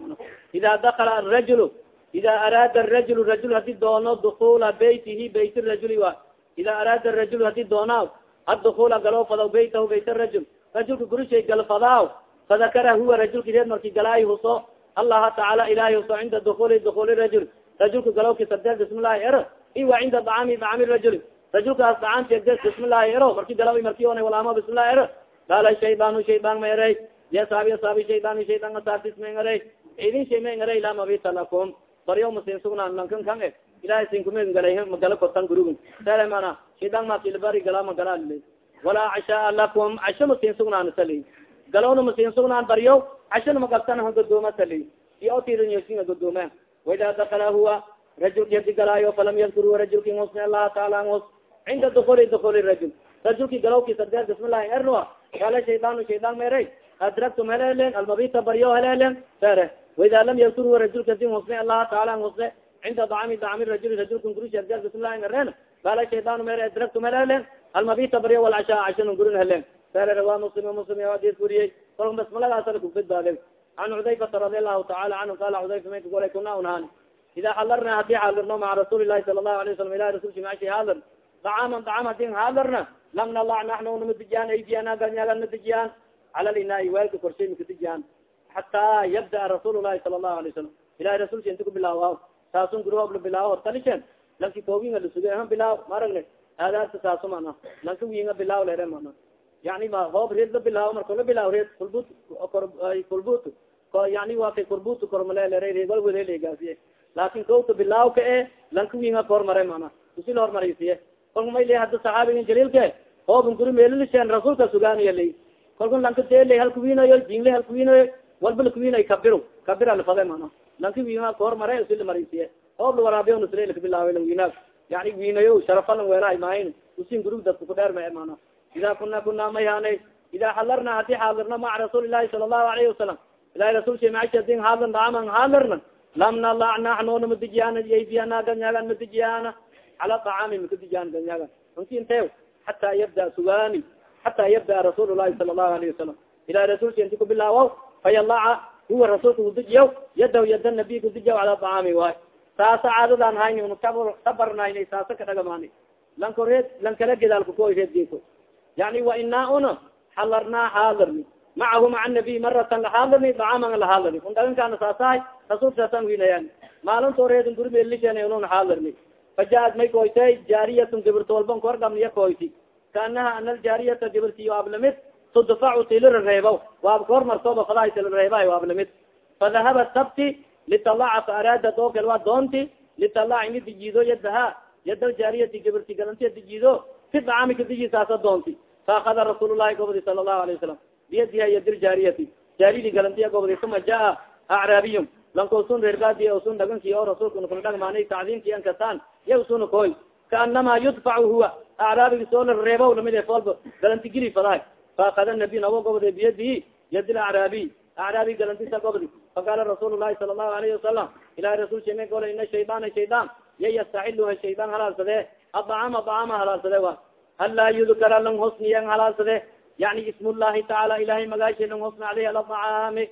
ida dakala arajul ida araada arajul rajul hadi doono dukula baytihi bayt rajuli wa ida araada rajul hadi doonaa adukula galaw fadaw baytahu bayt rajul rajulka gurishay gal fadaaw fadakara huwa rajulka reed marki galaayi huso allaha tacaala ilahay huso cinda dukuli dukuli rajul rajulka galowki sagdeed bismillahi ero iwa cinda dacami dacami rajuli rajulkaas dacaanti agdeed bismillahi ero marki galaw marki ona walaamo bismillahi ero qaala shaydaan shaydaan ma eray ya saabi asaabi shaydaan shaydaan asaabtis ma eray idin shay ma eray laa mabita lakum. Baryo masin sugnaan lankan kan e ilahay sinkume galay magala kortan gurugun sele mana shaydaan makilbari gala magala lile walaa cashaa lakum. Casho masin sugnaan sali. Galowna masin sugnaan baryo. Cashona magabtan godooma sali. Iyo otirinyosinga godoome waida dakala huwa. Rajulki hadi galaayo falam yadkur rajulki musni allaha taala mus cinda dukuli dukuli rajul rajulki galowki sardeer bismillahi ernoa kala shaydaan shaydaan meray adragtum helelen almabita baryo helelen sere waida lam huwa rajulka din husne allaha taala husne cinda dacami dacami rajuli rajulkan gurusheedgal bismillahi ngareen qaala shaydaanu mere adraktu mere helen almabita barya walcashaa cashan gurin helen sere waa muslim muslim adis guriyey kolka basmaladaasala kubadbaade an cudayfata radi allahu taala canhu qala cudayfa mayka golay kuna unhaan ida xalarna haddii xaalirno maca rasuuli lahi sala allahu alayه wasalam ilahi rasulki mashi haalir dacaman dacam hadin haadirna lam nalac naxnu namadijiyaan aydiyana ganyagan madijiyaan cala linaai weelka korshay makadijiyaan xataa yabdaa rasuul lahi sala allahu alay wasalam ilahi rasulka inta kubilaawa saasun gurhoob la bilaawo hortalishen lanki koowinga lasuge ha bilaaw maragne aadaarta saaso mana. Lanka winga bilaaw lere mana. Yani ma hoob reed la bilaawo marko la bilaaw reed kulbut kulbut. Yani waa kay kulbut kormale lere reegwal wedelegaasiye kowta bilaaw e. Lanka winga kahormare mana. Usil hormaraysiye kolka may le hadda saxaabigan jaliilke hoobn guri meelilisheen rasuulka sugaaniya lay kalku lanka dele halkuwinayo jingle halkuwinayo walba lakuwinay kabiro kabira lafade mana lanka wina kahormare usil maraysiye hoob la waraabiyo nusre lakabilaawa lang winaag yani winayo sharafalan weerahay maahin usin gurug dadka kudheer ma mana ida kuna kuna mayhanay ida xalarna haddii xaadirna maca rasuuli lahi sala allahu alayhi wasalam ilahi rasulka maashadin haadan daaman haadirna lam nalac naxnona madijiyana yaydiyana ganyagan madijiyana cala acaami makadijiyaan ganyagan runti inte xataa yabda sugani xataa yabda rasuul lahi sala allahu alayhi wasalam ilahi rasulka inti kubilaawo fayalaca huwa rasuulka kudijiyaw yadaw yada nabiy kudijiyaw cala acaami waay saasa caadadan hayni un tabarnayna saasa kadhagamani lanko reed lan kala gedaalka ko reedgeko yani wa inaa una xalarnaa xaadirni macahu maca nabiy maratan laxaadirni dacaman lahaadirni un dhagankaana saasahay rasuulka saasaan winayaan maalinto reedin gurbeelishen unun xaadirni fajaad may koytay jaariyatun gibirto walban korgamniya koyti kaanaha ana aljaariyata gibirtiyo ablamid tudfacu tilirareebaw waab kahormartooba fadahay tilirareebahay waablamid fadahabat tabti litalaca araada dokel waa doonti litalaca ini dijiido yadaha yada aljaariyati gibirti galantiya dijiido fi dacami kadiji saasa doonti faakada rasuul lahi gobodi sala allahu alayه wasalam biyadiha yadir jaariyati jaariyadi galantiya gobodi uma jaa acraabiyum lankosun reerbaadi usun dhaganki o rasuulka nakula dhagmaanay tacdiimki ankataan ya usuna koy kaanama yudfacu huwa acraabigi soo la reeba la mid foolba galanti gili fadahay faakada nabiy nabo gobode biyadihi yadi acraabiy acraabi galantisa gobdi faqala rasuul lahi sala allahu alayhi wasalam ilahi rasul sheme gole ina shaydaan shaydaan ya yastaxiluha shaydaan halaalsade adacama dacama halaalsade wa hal laa yudkara lang husniyan halaalsade yani ism llahi tacaala ilahay magaashe lang husna aleyh ala dacaami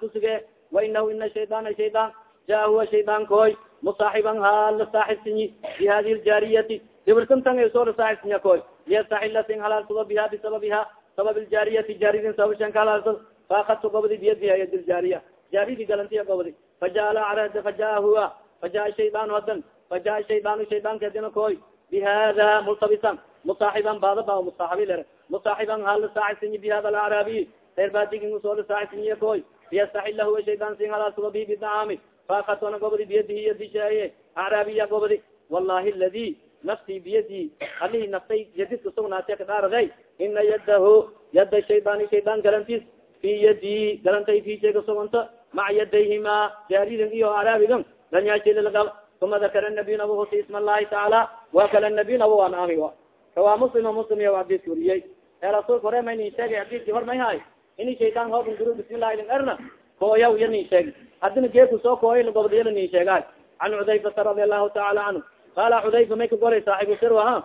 kusuge wainahu ina shaydaan shaydaan jaa huwa shaydaan koy musaaxiban hala saaxibsinyi bi hadihi ljaariyati gibirtantan soo lasaaxibsinya koy liyastaxila sin halaalsado biha bisababiha sabab ljaariyati jaaridin sababshan ka halaalsado faakadtu gobdi biyadiha yadi ljaariya jaaridi galantiya gobdi fajaa acrad fajaa huwa fajaa shaydaan hadan fajaa shaydaan shaydaanka adina koy bihada multabisan musaaxiban baada ba musaaxibi lere musaaxiban hala saaxibsinyi bi hada alacraabiy reer baadigin soo lasaaxibsinyiya koy liyastaxila huwa shaydaan sin halaalsado bi bidacaami faakatona gobdi biyadihi yadishaye acraabiya gobdi wallahi ladi nafsi biyadi alihi naftay yadiska sugnaate kadhaaraday ina yadahu yada shaydaani shaydaan galantiis fi yadi galantay fisheega sugunta maca yadayhima jaaridin iyo acraabigan lanyaashililgal uma dakara nabiy nabo husi isma allahi tacaala wa kala nabiy nabo waan ami rawaa muslima muslim iya hadiska wariyey ee rasuulka hore maynin sheegay hadiski hor may ini shaydaan hoobin guru bismillahi lin erna kooyaw iya nin sheegi hadina geeku soo kooyay gobdiyala nin sheegaay can cudayfata radi allahu taala canhu qala cudayfa may ka goray saaxibu sir aha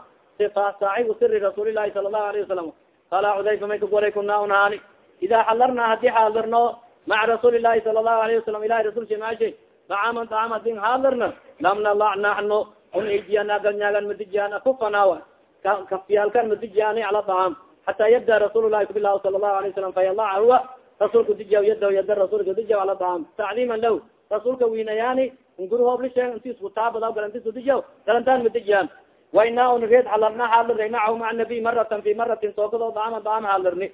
saaxibu siri rasuuli lahi sala allahu alayhi wasalam qala cudayfa may ka goray kuna unhaani ida xalarna haddii xaadirno maca rasuuli lahi sala allahu alayhi wasalam ilahi rasulka maashe dacaman dacam hadin xaadirna lam nalac naxno un idiyana galnyagan madijiyana kufanawa kafiyaalkan madijiyani cala dacam xata yabda rasuul lahi kubilah sala allahu alayه wasalam fayalaca huwa rasuulka dijiya yada yada rasuulka dijiya cala dacam tacdiiman lah rasuulka winayaani ngur hooblisheeg inti isku taabada galantisu dijiya galantaan madijiyaan waina un reed xalarna xaalirnay macahu maca nabiy maratan fi maratin sookado dacama dacam xaalirni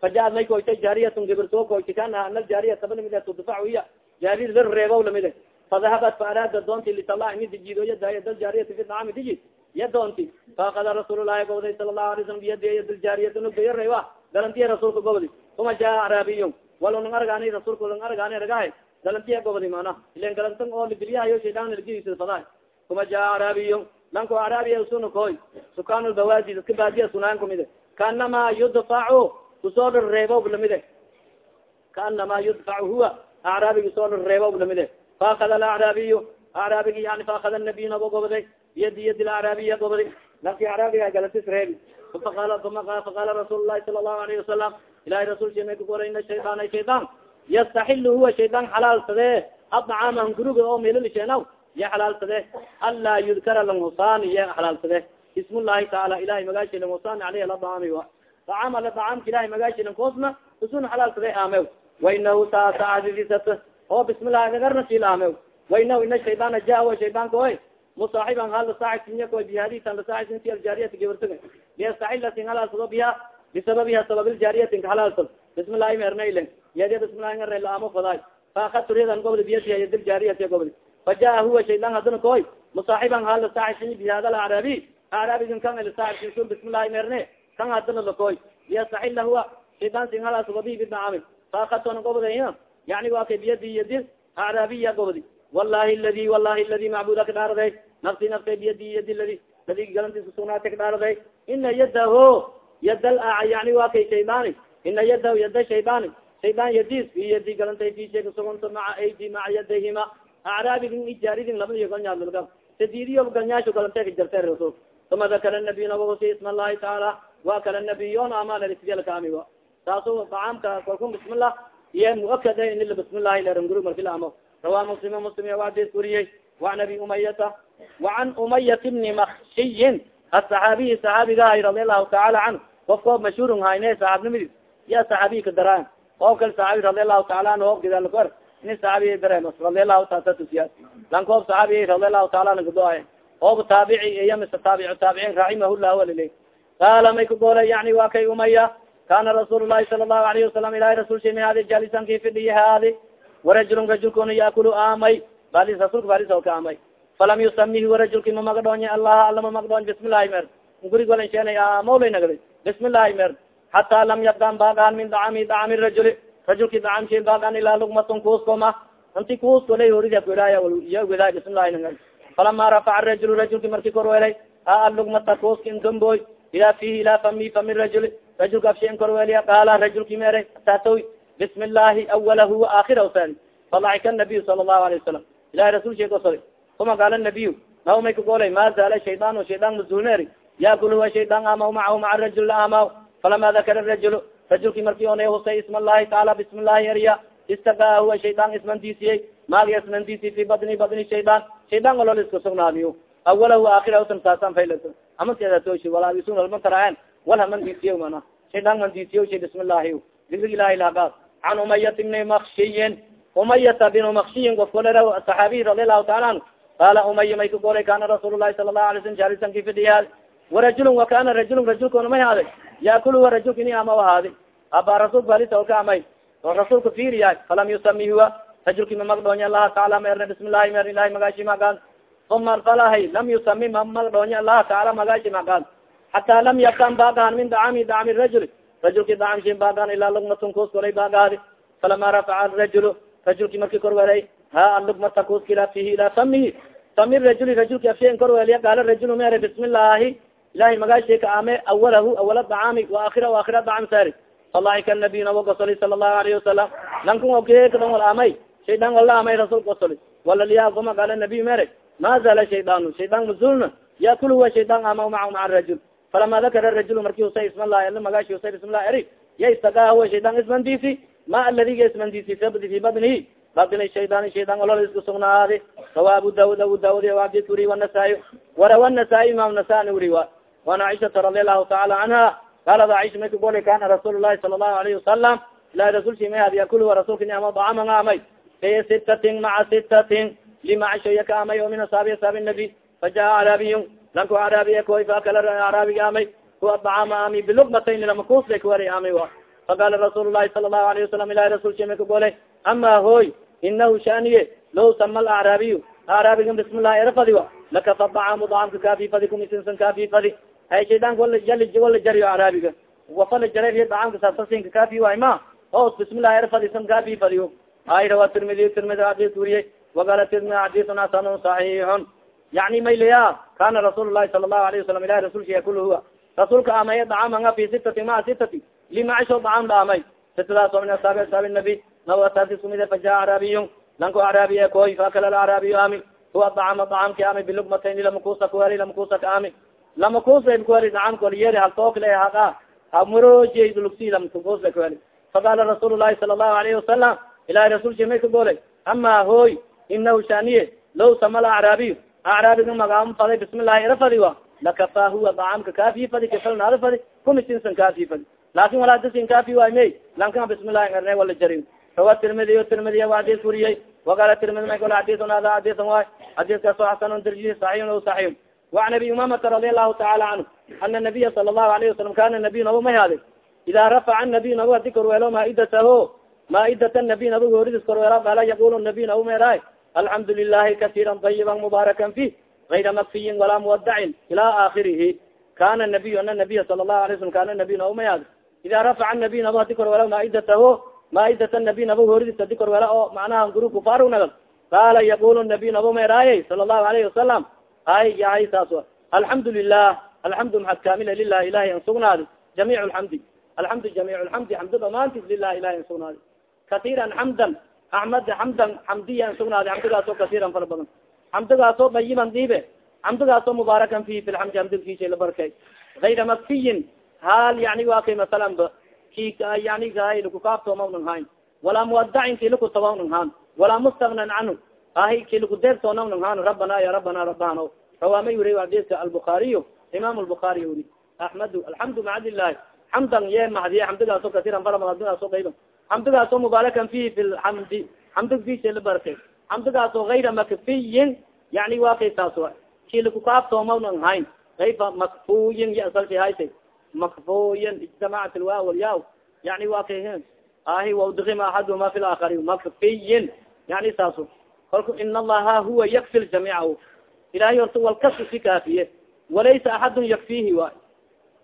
fajaad may koytay jaariyatun gibir soo koyti kana ana jaariyata balamid tudfac iya jaariya la reebo la mid fadahabat faaraada doonti litala ini dijido yada yada jaariyati fi dacami diji ya doonti faakada rasuul lahi gobday sala lahu alay slam biyadi nugayo reeba galantiya rasuulka gobdi uma jaa acraabiyon wal nang argaani rasuulka lang argaani argahay galantiya gobdi mana ilen galantan oo ligiliyahayo shaydaan lagis fadahay uma jaa acraabiyon lanko acraabiya suna koy sukaan lbawaadi dadka baadiya sunaan kumide kaanama yudfacu ku soo reebo lamide kaanama yudfacu huwa acraabigi soo reebo lamide faakada alacraabiyu acraabigi yani faakada nabiy nabo goboday biyadi yadi acraabiya goboday nafki acraabiga galatis reebi faqala rasuul lahi sala allahu alayhi wasalam ilahay rasulki may kagora ina shaydaana shaydaan yastaxilu huwa shaydaan xalaalsade adcaama hunguriga oo meelalishenaw ya xalaalsade anlaa yudkara langhusaan ya xalaalsade ism llahi taala ilahay magaashi langhusaan aleyh ladaami dacaam ala dacaamka ilahay magaashi lankoosna usun xalaalsade amew wainahu taasa adidisat oo bismillahi gagarna siil amew wainahu ina shaydaana ja shaydaanka oy musaaxiban hal lasaaxisinya ko bihaditan lasaaxisinti aljaariyati gabartaga liyastaxilatin halaalsado biha bisababiha sababiljaariyatin kahalaalsad bismillahi mernailen yadiya bismillahi ngare laamo faday faakadtu ridan gobdi biyadiha yadil jaariyati gobdi fajaa huwa shaydan hadana koy musaaxiban hal lasaaxisin bihada alacraabi acraabigin kan lasaaxisinsun bismillahi merne kan hadana lakoy liyastaxila huwa shaydan sin halaalsado bi bidnaami faakadtona gobda yani waa kay biyadi yadil acraabiya gobdi wallahi ladi wallahi ladi macbuda ka dhaaraday nafsi nafta biyadi yadi ladi ladi galantiis kusugnaata ka dhaaraday ina yadaho yadal yani waa kay shaydaani ina yadahu yada shaydaani shaydaan yadiis fi yadi galantay fishe kasugunto maca aidi maca yadayhima acraabigin ijaaridin labadiyo ganyaadlga sadiidiyo ganyaasho galantay ka jartay rasul. Uma dakara nabiy nabahusi isma allahi taala. Waa kala nabiyon amalsiyalkaami saasu dacaamka kalkun bismillah. Iyo muakada inila bismillahi leranguru marki rawa muslim muslim wadis kuriyey waan abi umayata wacan umayat bni makshiyin asaxaabiyi saxaabigahay radi allahu taala canhu kofkoo mashhuurun hayne saxaabnimadi ya saxaabiyi ka daraan oo kale saxaabi radi allahu taala anhu hoob gidalkor ini saxaabiya dareen radi allahu taala tusiya lankoob saxaabiya radi allahu taala anhu kadoaye oob taabici iyo mise taabicu taabiciin raximahullah walilay qaala may kagoolay yani waa kay umaya kana rasuul lahi sala allahu alayhi wasalam ilahi rasul shimi hadi jalisan ki fidhiyi haadi warajulun rajulkuna yaakulu amay balis rasulka balis oo ka amay falam yusamihi warajulki ma magadhoonye allah alla ma magadhoony bismillahi mer. Gurig walan sheenay amawlay nagday bismillahi mer. Hataa lam yabdan bagaan min dacami dacami rajuli. Rajulki dacamshi bagaan ilaa lugmatun kuuskoma inti kuuskolay horidakuiya widaay bismillahi nanga falama rafaca rajul rajulki marki korweelay a lugmata kuuski indomboy ila fihi ila fami fami rajuli. Rajulka afshin korweeliya qaala rajulki mere taatoy bismi illahi awalahu waaakira sani falaxika nabiyu sala allahu alayه wasalam ilahi rasul shee kosori uma qaala nabiyu naw may kagolay ma zaala shaydan shaydan mazulneri yakul huwa shaydan amaw macahu maca rajul amaw falama dakara rajul rajulki marki ona husay isma allahi taala bismi illahi eriya istagaa huwa shaydan ismandiisiyey maagi ismandiisi fi badni badni shaydan shaydan olol iska sugnaadiyo awalahu aakira usan saasan fayla ama sedatooshi walaabisun almantaraayan wal hamandiisiyo mana. Shaydan mandiisiyo shay bismi illahi digrig ilahi lahabaas can umayat bni makshiyin umayata bin makshiyin ofkole saxaabiy radi allahu taala anhu qaala umaya may ka golay kana rasuul lahi sala lahu alay slam jalisan kifidhiyaad warajulun wa kana rajulun rajulkona may haaday yaakulu rajulka ini ama ahaadi aba rasulka halisa o ka amay oo rasuulka fiiriya falam yusami huwa rajulki ma magdhoonya allaha taala ma erne bismi llahi mer ilahi magaashi magaan uma falahay lam yusami ma magdhoonya allaha taala magaashi magaan hataa lam yakan bagaan min dacami dacami rajul rajulki dacamshin bagaan ilaa lugmatun kuus kolay baagaadi falama rafaca rajul rajulki marki korwelay ha alugmata kuuska ila fihi ila famihi fami rajuli rajulki afshen korweliya qaala rajul mere bismi llahi ilahi magaashay ka ame awalahu awala dacaami waaakira aakhira dacam sari falaika nabiy nabo gosoli sala allahu alayhi wasalam lankun okekadan wal amay shaydan wala amay rasul gosoli walaliyaguma qaala nabiy mere ma zala shaydan shaydan mazulna yakul huwa shaydan ama maca maca rajul falama dakara rajul marki usay ismala ala magashi usay ismala eri ya istagaho shaydan ismandisi ma aladiga ismandisi sabdi fi badnihi badni shaydan shaydan olol isku sugnaadi rawa abu daud abu daud abdid uri wanasaa-i warawa nasaa-i imam nasaa-i uri wa wan aishata radi allahu taala canha qalad aisha may kagoli kana rasuul lahi sala allahu alayhi wasalam ilah rasulki may had yakul wa rasulka ni ama dacama ngaamay faya sitatin maca sitatin limacshoyaka amay oo min asaabi asaabi nabi faja'a arabiyun lanku acraabiya koy faakala acraabiga amay kuwa dacama ami bilugmatayn lamakusla kuwari amay wa. Faqala rasuul lahi sala الlahu alayhi wasalam ilahi rasulki may kagolay ama hoy inahu shaniye low sama alacraabiy acraabigan bismi llahi erafadi wa. Lakafa dacaamu dacamka kaafi fadi kumisinsan kaafi fadi. Hay shaydaanka wala jali wala jariyo acraabiga wafala jaray dacamka saasasinka kaafi waay ma os bismillahi erfadisan kaafi fadiyo ay rawa tirmidi tirmidi adis wuriyey wagala tirmidi xadisun hasanun saxiixun yani mayliya kana rasuul lahi sala allahu alayhi wasalam ilahi rasulka yakul huwa rasuulka amaya dacamanga fi sitati maa sitati limacisho dacam dhaamay sitadaas oo min asaabi asaabi nabi nawataasi sumide faja acraabiyu lanko acraabiye koy faakala acraabiyu ami. Huwa dacama dacamki ami bilugmatayn lamakusa kuheli lamakusa ka ami. Lamakusa kuheli dacamka oliyeri haltookle haqa. Hamurojey lugsi lamakusa kuheli faqala rasuul lahi sala allahu alayhi wasalam ilahi rasulki may ka golay ama hoy inahu shaniye law sama acraabiy acraabigin magaamo faday bismillahi ira fadi wa lakafaa huwa dacaamka kaafiyi fadi kasalnaada fadi kumisinsan kaafiyi fadi laakin walaa dasin kaafi waay may lankaa bismillahi irne wala jarin oga tirmidiyo tirmidiya wa xadiis uriyey wagala tirmidi may kole xadiisun ada xadiisan waay xadiiskaasoo xasanun darjihi saxiixun o saxiixun wacan abi umamata radi allahu tacaala canhu ana nabiya sala allahu alayhi wasalam kana nabiy nabo may haade idaa rafaca nabiy nabo hadi korweelo maaidataho maaidata nabiy nabo gooridiis korweela ala yaqulu nabiy nabo meeraay alxamdu lilahi kasira ayiba mubaarakan fi ayra makfiyin walaa muwadacin ila akhirihi kana nabiy ana nabiya sala lahu ala slam kana nabiy naomayag ida rafaca nabiy nabo hadi korwela maidataho maidat nabiy nabo horidis hadi korwela oo manaha guru kufaru nagad qala yaqul nabiy nabo meeraayay sala lahu alayhi wasalam ay yaay saas alxamdu lilah alxamdu maxad kamila lilah ilahi an sugnaadi jamic lxamdi alxamdu jamic lxamdi xamdo dhamaantis lilah ilahi an sugnaadi kasiiran xamdan axmad xamdan xamdiya an sugnaadi xamdigaasoo kasiiran fara badan. Xamdigaasoo dayiban diibe xamdigaasoo mubaarakan fihi fi lxamdi xamdilkiisa la barkay. Gayra makfiyin hal yani waa kay masalan ba ki yani lakukaaftooma nang hayn. Walaa muwadacin ki lakutaba nang haan walaa mustagnan canhu ahi ki lakudeegtoona nang haan rabana ya rabana rabano rawaamay wuri adiska albukaariyo imam lbukaari wuri axmadu alxamdu macadilahi xamdan ye mahdiye xamdigaaso kasiiran fara xamdigaaso qayban xamdigaaso mubaarakan fihi fi lxamdi xamdig fisa la barakay. Xamdigaaso gayra makfiyin yani waa kay saas a ki lakukaaftooma nang hayn kayfa makfuyin ya asalki haysa makfuyan ijtamacat lwa walya yani wa kay ahi waudkima axaduma fi laakari makfiyin yani saaso kolka in allaha huwa yakfi ljamiica ilahay horta walkasu si kaafiye. Walaysa axadun yakfihi wa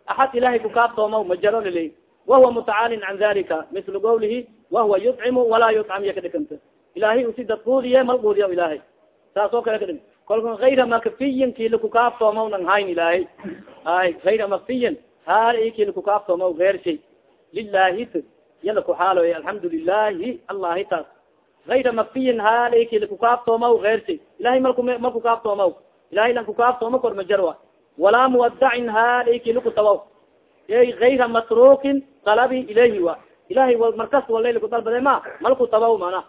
axad ilahay kukaaftooma majaro liley wahuwa mutacaalin can dalika mislu qawlihi wahuwa yudcimu walaa yudcam iya kadhikanta ilahay usi dadkuudiye malguudiya ilahay saas oo kale kadhig kolka gayra makfiyin kila kukaaftooma nang hayn ilahay ay gayra makfiyin hal ikil kukaaftooma geer shay lilahi yala kuxaaloy alxamdu lilahi allahi taas gayra makfiyin hal ikil kukaaftooma geer shay ilahay malku mal kukaaftooma ilahay lan kukaaftooma kor majarwa walaa muwadacin hal ikil kutabaw ey gayra matrukin talabi ilayhi wa. Ilahay markas walayl kudalbade ma mal kutabaw mana.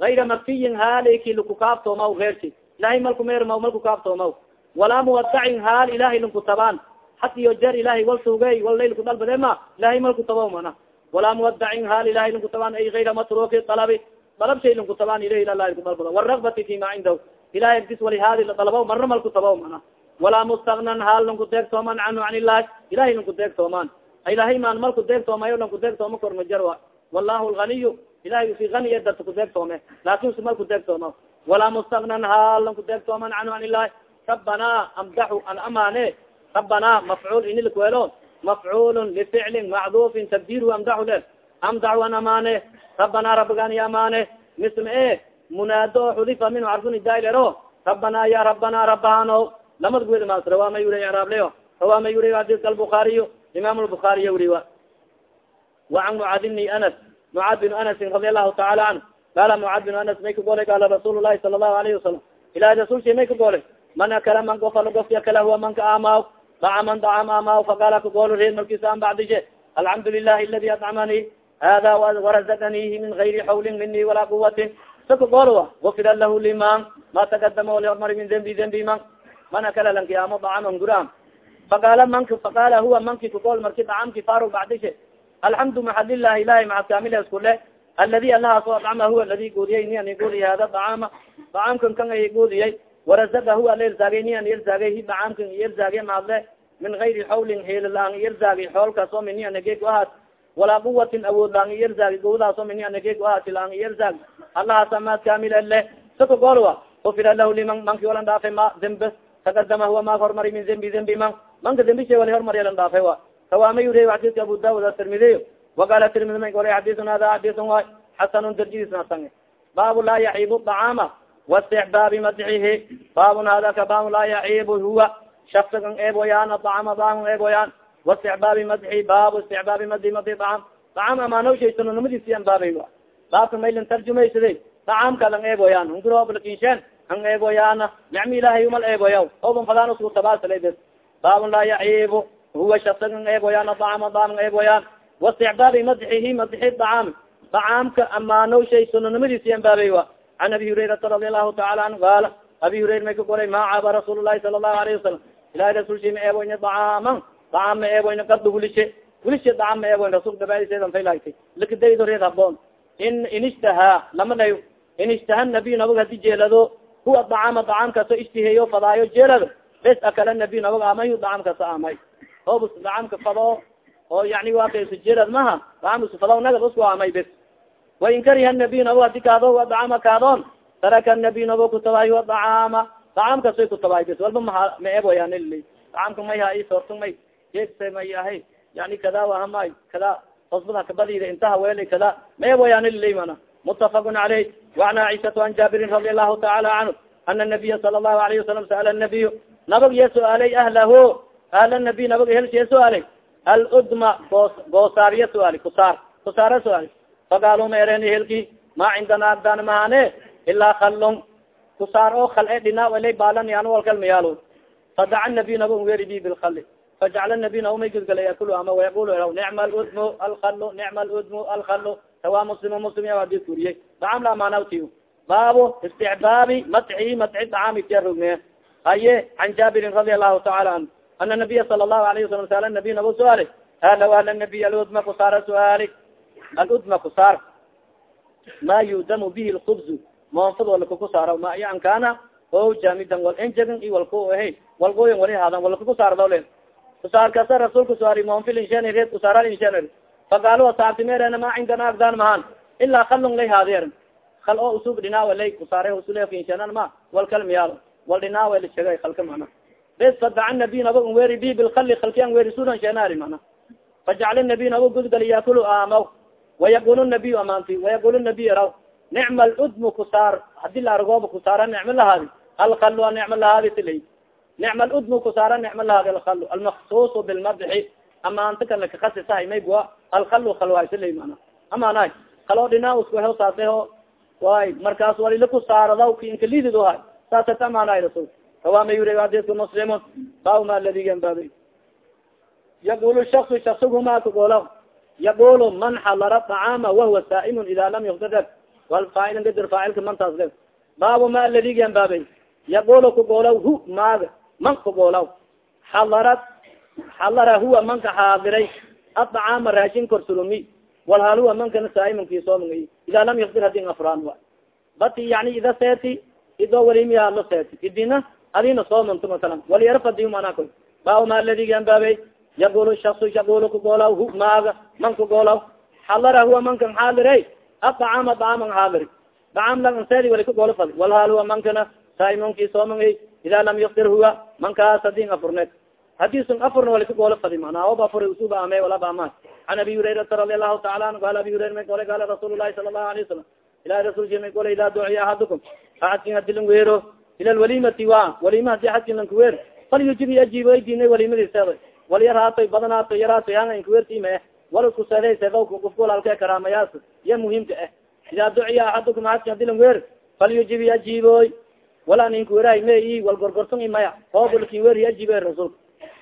Makfiyin hal ikil kukaaftooma geer shay ilahay malku meerma mal kukaaftooma walaa muwadacin hal ilahay lan kutabaan had iyo jer ilahay wal sugey wal layl kudalbade ma ilahay mal kutaba mana. Walaa muwadacin hal ilahay lan kutabaan ay gayra matruki dalabi dalab shay lan kutabaan ilah ilahi kudalbada waragbati fi ma cindahu ilahay agtis wali hadi ladalaba marna mal kutaba mana walaa mustagnan hal lan kudeegtooman canhu can illahi ilahay lan kudeegtoomaan ilahay maan mal kudeegtoomayo lan kudeegtooma kormajarwa wallahu lganiyu ilahay usi aniye darta kudeegtoome laakin si mal kudeegtooma walaa mustagnan hal lan kudeegtooman canhu can illahi rabbana amdaxu an amaane rabana mafcuul inilkuelo mafcuul lificlin macdufin tabdiru amdaxu le amdaxu an amaane rabana rabigani amaane misl e munaado xudifa minhu carfunidailero rabana ya rabana rabahano lamad guedmas rawama yuri rableo rawama yuri hadiska albukaariyo imam lbukaariya wuri wa wacan mucaad bni anas mucaad bin anasin radi allahu taala canhu qaala mucaad bin anas may ka golay qaala rasuul lahi sala allahu alayhi wasalam ilahi rasulki may ka golay man akala man gofal gofya kala huwa manka amaw dacman dacam amaw faqala kagolo reer markiisa an bacdije alxamdu lilahi aladi adcamani hada warazaqanihi min gayri xawlin mini walaa quwatin sa kagolowa gufira lahu liman ma takadama walihormari min dembi dembi man man akala lankiamo dacaman guraam. Faqala manka faqala huwa manki kagol marki dacamki faro bacdishe alxamdu maxadillahi ilahi maxad kamila iskule aladi alahaas o adcama huwa aladi guudiyay ni ani guudiyay hada dacama dacamkan kan ay guudiyay. Warazaqahu ala irzaagay ni an irzaagay hi dacamkan irzaage maadle. Min gayri xawlin heelalaan irzaagi xoolkaas oo mini anageg ahaat walaa quwatin awood laan irzaagi gawdaas oo mini anageg ahaat laan irzaag allahaas amaad kamila le saka ufira lahu liman manki walan dhaafay ma dembe takadama huwa ma hormari min dembi dembi man manka dembi shee wali hormari lan dhaafay wa kawama yuriy xadiska abu daawud atirmidiy waqala tirmidi ma ola xadisun hada xadisun way xasanun darjidiisna hasan baabu laa yaxiibu dacaama wastixbaabi madxihi baabun hada ka baabun laa yaxiibu huwa shafsagan eeboyaan dacaama dacaman eeboyaan waistixbaabi madxi baabu istixbaabi madxi madxi dacam dacam amaanaw shay sunanimadiisi ambaabay wa baabka maylin tarjumaysaday dacaamkadan eeboyaan hunguroblakinsheen ang eeboyaana nicmi ilahay umal eeboya oban fadaan bes baabun laa yaciibu huwa shasag ang eeboyaan dacaam daam ang eeboyaan wasticbaabi madixihi madixi dacaam dacaamka amaanow shay sunanimadiisi ambaabay wa. Can abi hurayrata radi allahu taala anhu qaala abi hurayra may ka golay maa caaba rasuul lahi sala allahu alayhi wasalam ilahay rasulshi ma eeboyna dacaaman dacaam ma eeboyna kaddu wilishe wilishe dacaam ma eeboyn rasul dabaadiseedan faylahtay likadaydo reed haboon in in ishtahaa lama dhayo in ishtaha nabiy nabag haddii jeelado huwa dacaama dacaamkaso ishtiheeyo fadaayo jeelado bes akala nabiy nabag amayu dacaamkasa amay. Obus dacaamka fado oo yani waa kaysu jeelad maha dacaamkas fado nagad usku amay bes. Wain kariha nabiy nabag hadi kaado wa dacaama kaadoon. Taraka nabiy nabag kutabaay huwa dacaama. Dacaamkasoy kutabaay bes. Walba maha ma eeboyaan dacaamka may ha isoorto may. Jeegsa may ahay yani kada wahamay kada hosbad hakabadida intaha weeli kada ililay mana متفق عليه وعن عائشة عن جابر رضي الله تعالى عنه أن النبي صلى الله عليه وسلم سأل النبي نبg ya suaalay أهlah أهل النبي nabg helshiya suaalay الdma goosaariya suaali kusaar kusaara suaali faqaalu ma eren helki ma cindana agdan mahane ilaa kalon kusaar oo kal e dhina ala baalan yan walkal mayaalo fadaca النabiy nabg weri bi bilkali fajacl nabi naumay gudgalay yakul ama wayaqul nicma ludmo alalo nicma ludmo alalo tawa muslimo muslim ya adi kuriye dacam la maanawti baabo istixbaabi matci matci dacaam itiya rognee haye an jaabirin radia allahu taala an ana nabiya sala allahu alayhi wasalam saala nabiy nabo suaali halaw hla nabiy aludma kusaara suaali aludma kusaar ma yudamu bihi lkubzu moonfad walakakusaara ma iyo an kana o jamidan wal enjegan i walko he walgoyan wali haadan walakakusaardaolen walakakusaardawle kusaarkasa rasuulka suaali moonfil inshen reed kusaara inshen faqaalu asaabtimeerena ma cindana agdaan mahan ilaa kalong lay haadier kal oo usub dhinaawa lay kusaare usulekinshanan ma wal kal miyaalo wal dhinaawa la shegay kalka mana bes fadaca nabiy naba un weri bi bilkali kalki an weri sudan shenaari mana fajacla nabiy naba gudgali yakulu amaw wayaqul nabiy amaanti wayaqul nabiy raw. Nicma ludmu kusaar haddii la argooba kusaara nicmo lahaadi alkalo a nicmo lahaadi tilay nicma ludmu kusaara nicmo lahaadi alkalo almaksusu bilmadxi amaanta kan lakakasisahay maybua alkalo kalwaysilay mana amaanahay kaloo dhinaa usku hel saase o way markaas walila kusaaradaw kiinkalidid hay saasat amaanahay rasul rawaa mayuri adisku muslimun bauma ladigan baabay yaqulu shaksu shaksuguma kagolaw yaqulu man xalara طacaama wahuwa saa'imun ida lam yuktader wal faacilin gadir faacilka mantaas le baabu ma ladigan baabay yaqulu kagolaw hu maaga man kagolaw xalarat xalara huwa manka xaadiray. Aطacaama raashin korsulumi walhal huwa mankana saaimankisoomay ida lam yakdir hadin afraan wa. Bati yani ida seeti ido walimiya lo seeti. Idina adina soomanto masalan. Waliyarfadi mana koy baama ladigan baabey yaqul shaksu yaqul kagolaw hu maaga man kagolaw xalara huwa mankan xaadire aطacaama daaman xaadiri. Dacaam lang seedi wali kagolo fadi walhal huwa mankana saaimanki soomangay ida lam yakdir huwa mankaas hadin afurneed haddii sun afurna wali kagolo fadi mana oba afur usuba ame walaba ama an abi hurayrata radi allahu taala anhu qala abi hurayra may gole qala rasuul lahi sala allahu alayه wasalam ilahi rasulki may gole ida duciya axadukum axadkin hadi lang weero ila lwalimati wa walima hadi axadkin lang kuweer fal yujib ajiib aydina walimadiseeda wal yar haatoy badanaato yaraato hanga inkuweertima eh wal isku seeday seedaw kufka walaalka karaamayaas iya muhiimka ah ida duciya axadukum axadkin hadi lang weer fal yujib ajiiboy wala ninkuweerahay me wal gorgorton i maya. Hoobalkin weeri ajiibe rasuulka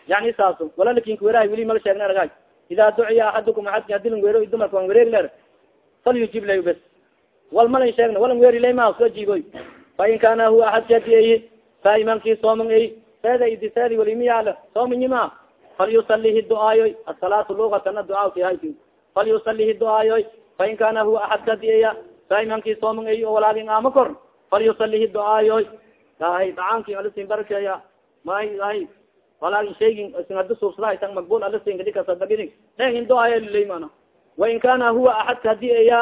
yani saaso wala lakinkuweerahay weli mal sheegna argay ida duciya axadukum aadki hadi lang weero dumarka wan wereeri ler fal yujib lay bes. Wal malan sheegna walan weeri lay ma soo jiiboy fa in kana huwa axadki hadi ay saimanki sooman ay seeda idi seedi walimiyaala soomanyima falyusalihi duaayoy asalaatu lugatana duaa kahayt falyusalihi duaayoy fa in kana huwa axadka hadi aya saimanki sooman ay o walaagin aama kor falyusalihi duaayoy ahay dacaanki alisin barakeeya may ahay walaagin shaygin sin hadi suubsada isan maqbul alasingadikasadagini hen duaayo lilay mana wain kana huwa axadka hadi aya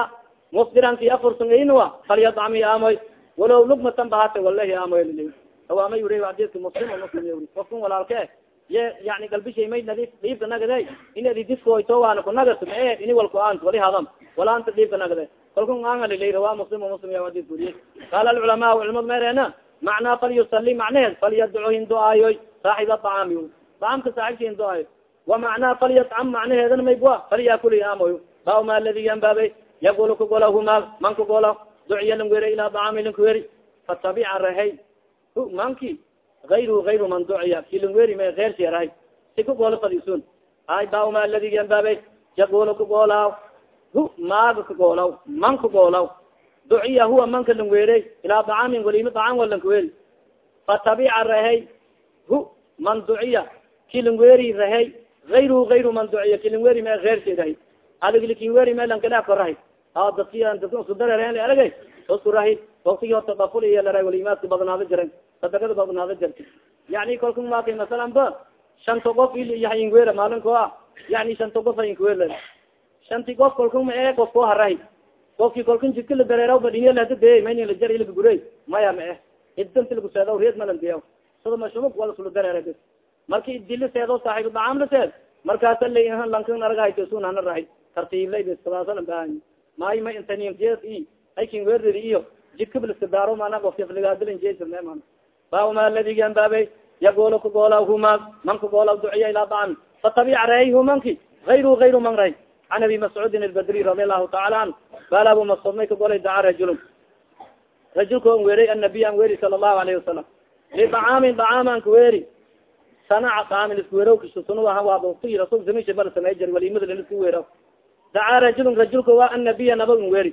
mufdiranki afursungaynwa falyadcami amoy walow lugmatan bahata walahi amoy lilay awaama yuri adidka muslim muslim yuri kofkan walaalke ye yani galbishay may nadiif dhiibka nagade inadi diskoyto waana kunagato mae ini walku aant wali hadam wala anta dhiibka nagade. Kalkun anga lilay rawa muslim muslim ya adid guriye qaala alculamaa culamad mereena macnaa falyusali macneheed falyadcu hin duaayoy saaxib aطacaami dacaamka saaxibka hin duaayo wa macnaa falyatcam macnaheedana maybua falyakuli amoy bauma aladi ambaabay yaqul kagola huma man kagola duciya lang weri ilaa dacaami lang weri fatabica rahay. Manki ayru ayru man duciya ki lang weri ma eyrsi rahay si kagola fadisun ay bauma aladi ambaabay yaqul kagola hu maaga kagoolaw man kagoolaw duciya huwa manka lang were ilaa dacaamin walima dacaan walang weri fatabica rahay hu man duciya kilingweri rahay ayru ayru man duciya kilingweri ma eyrsi rahay adiglikingweri melan kadhaa korahay a dadki dadka isku dareeren aragay isku rahi waktigi horta daful iyo lara walimaadka badnaado jiran sadakada badnaado jirta yani kalku maakay masalan ba shanta qof iliyahingwera maalinko a yani shanta qof haingwer shanti qof kalkuma ee qof ko harahi qofki kalkun jidka la dareeraw badhinyalahadade mayni lajar ilka gurey maya ma eh iddanti laguseedaw reed malandiya sida mashubuk wala sula dareera bis marki dili seedo saaxiib dacaam la seed markaasa la lankan aragahayto sun hana rahay. Tartiiblay bis sadaasalan bahay maayo ma intaniyas i aykin weriri iyo jidkabaliska daaro mana ofkafligaadilinjeesirne mana bauma aladiga ambaabey yagolo kagoolaw huma man kagoolaw duciya ilaa dacam fatabic rahay humanki ayru ayru man rahay can abi mascuudin albadri radi allahu taala anhu qaal abu mascuud may kagolay daca rajulun rajulka an weeray annabiy an weeri sala allahu alayhi wasalam lidacaamin dacaaman ka weeri sanaca daamin isku weeraw kisusunuaha waabti rasul samisha bala samey jir walimada lanisku weeraw dacaa rajulun rajulka waa annabiya naba n weeri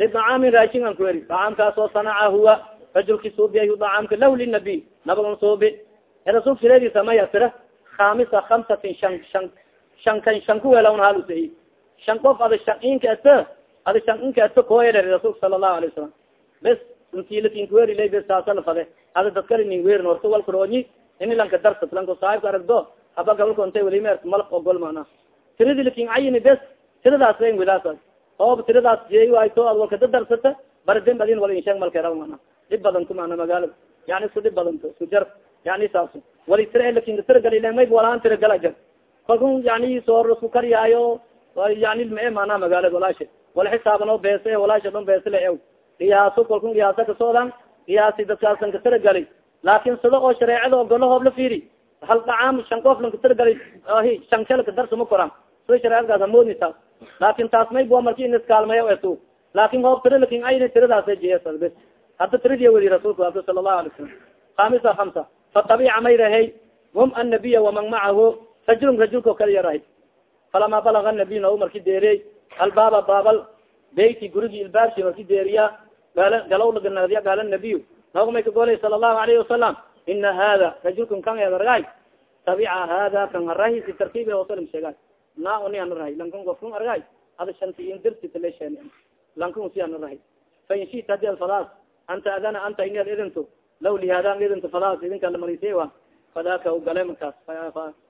lidacaamin raashin an ka weeri dacaamkaas oo sanaca huwa rajulki suubiya dacaamka lah linabiy nabagan suubi rasul sireedi samaya tira khamisa kamsatin shan shan shan kan shan ku weelawn halusahi shan qof ada shaninka ata ada shaninka ata koyere rasulka sala allahu alay wasalam bes intilakinkuweri lay bes taasa lafade ada dadkali nin werin horta walkarooyi ini lanka darsat lanka saaibka aragdo haba gabalka intay walimer malaf ogol mana tiradi laakiin cayini bes tiradaas len wilaas oob tiradaas jeey wayto ad walkada darsata baradin badin wala insheeg malkera mana dhib badanto mana magaalada yani isku dhib badanto isku jar. Yani saas wali tira laakiin tiragal may walaan tiragala jar. Kalku yani soor isku karyaayo yani mae mana magaalada walaasha wala xisaabano beese walaasha dhan beesele ew. Qiyaaso kalku qiyaasa kasoodan qiyaasi dadkaasan katiragali laakin sida oo shareecada ogolahoob la fiiri. Hal dacaam shan qof lan katiragali hi shan shalka darsama koran sida shareecadkaas hamoodni taas. Laakin taas may bua marki in iskaalmayo esu laakin hoob tira laakiin ayni tiradaasa jiyes hadda tiradiya weli rasulka abdi sala allahu alay salam kamisa hamsa fatabica may rahay hum annabiya waman macahu rajulun rajulka o kala yarahay falama balaga nabiy nao marki deerey albaaba baabal beyti gurigi ilbaabsi marki deeriya gaala galawlaganadiya gaala nabiy naog may kagolay sala allahu alayhi wasalam ina hada rajulkan kan edargay tabica hada kan harahi si tartiib hosalim sheegay na oni ana rahay lankan gofkan argay ada shanti indirtitaleeshen lankan si ana rahay fa in shita ad fadaas anta adana anta ini ad idinto law lihada idinto fadaas idinka lamarisey wa fadaka gale markaas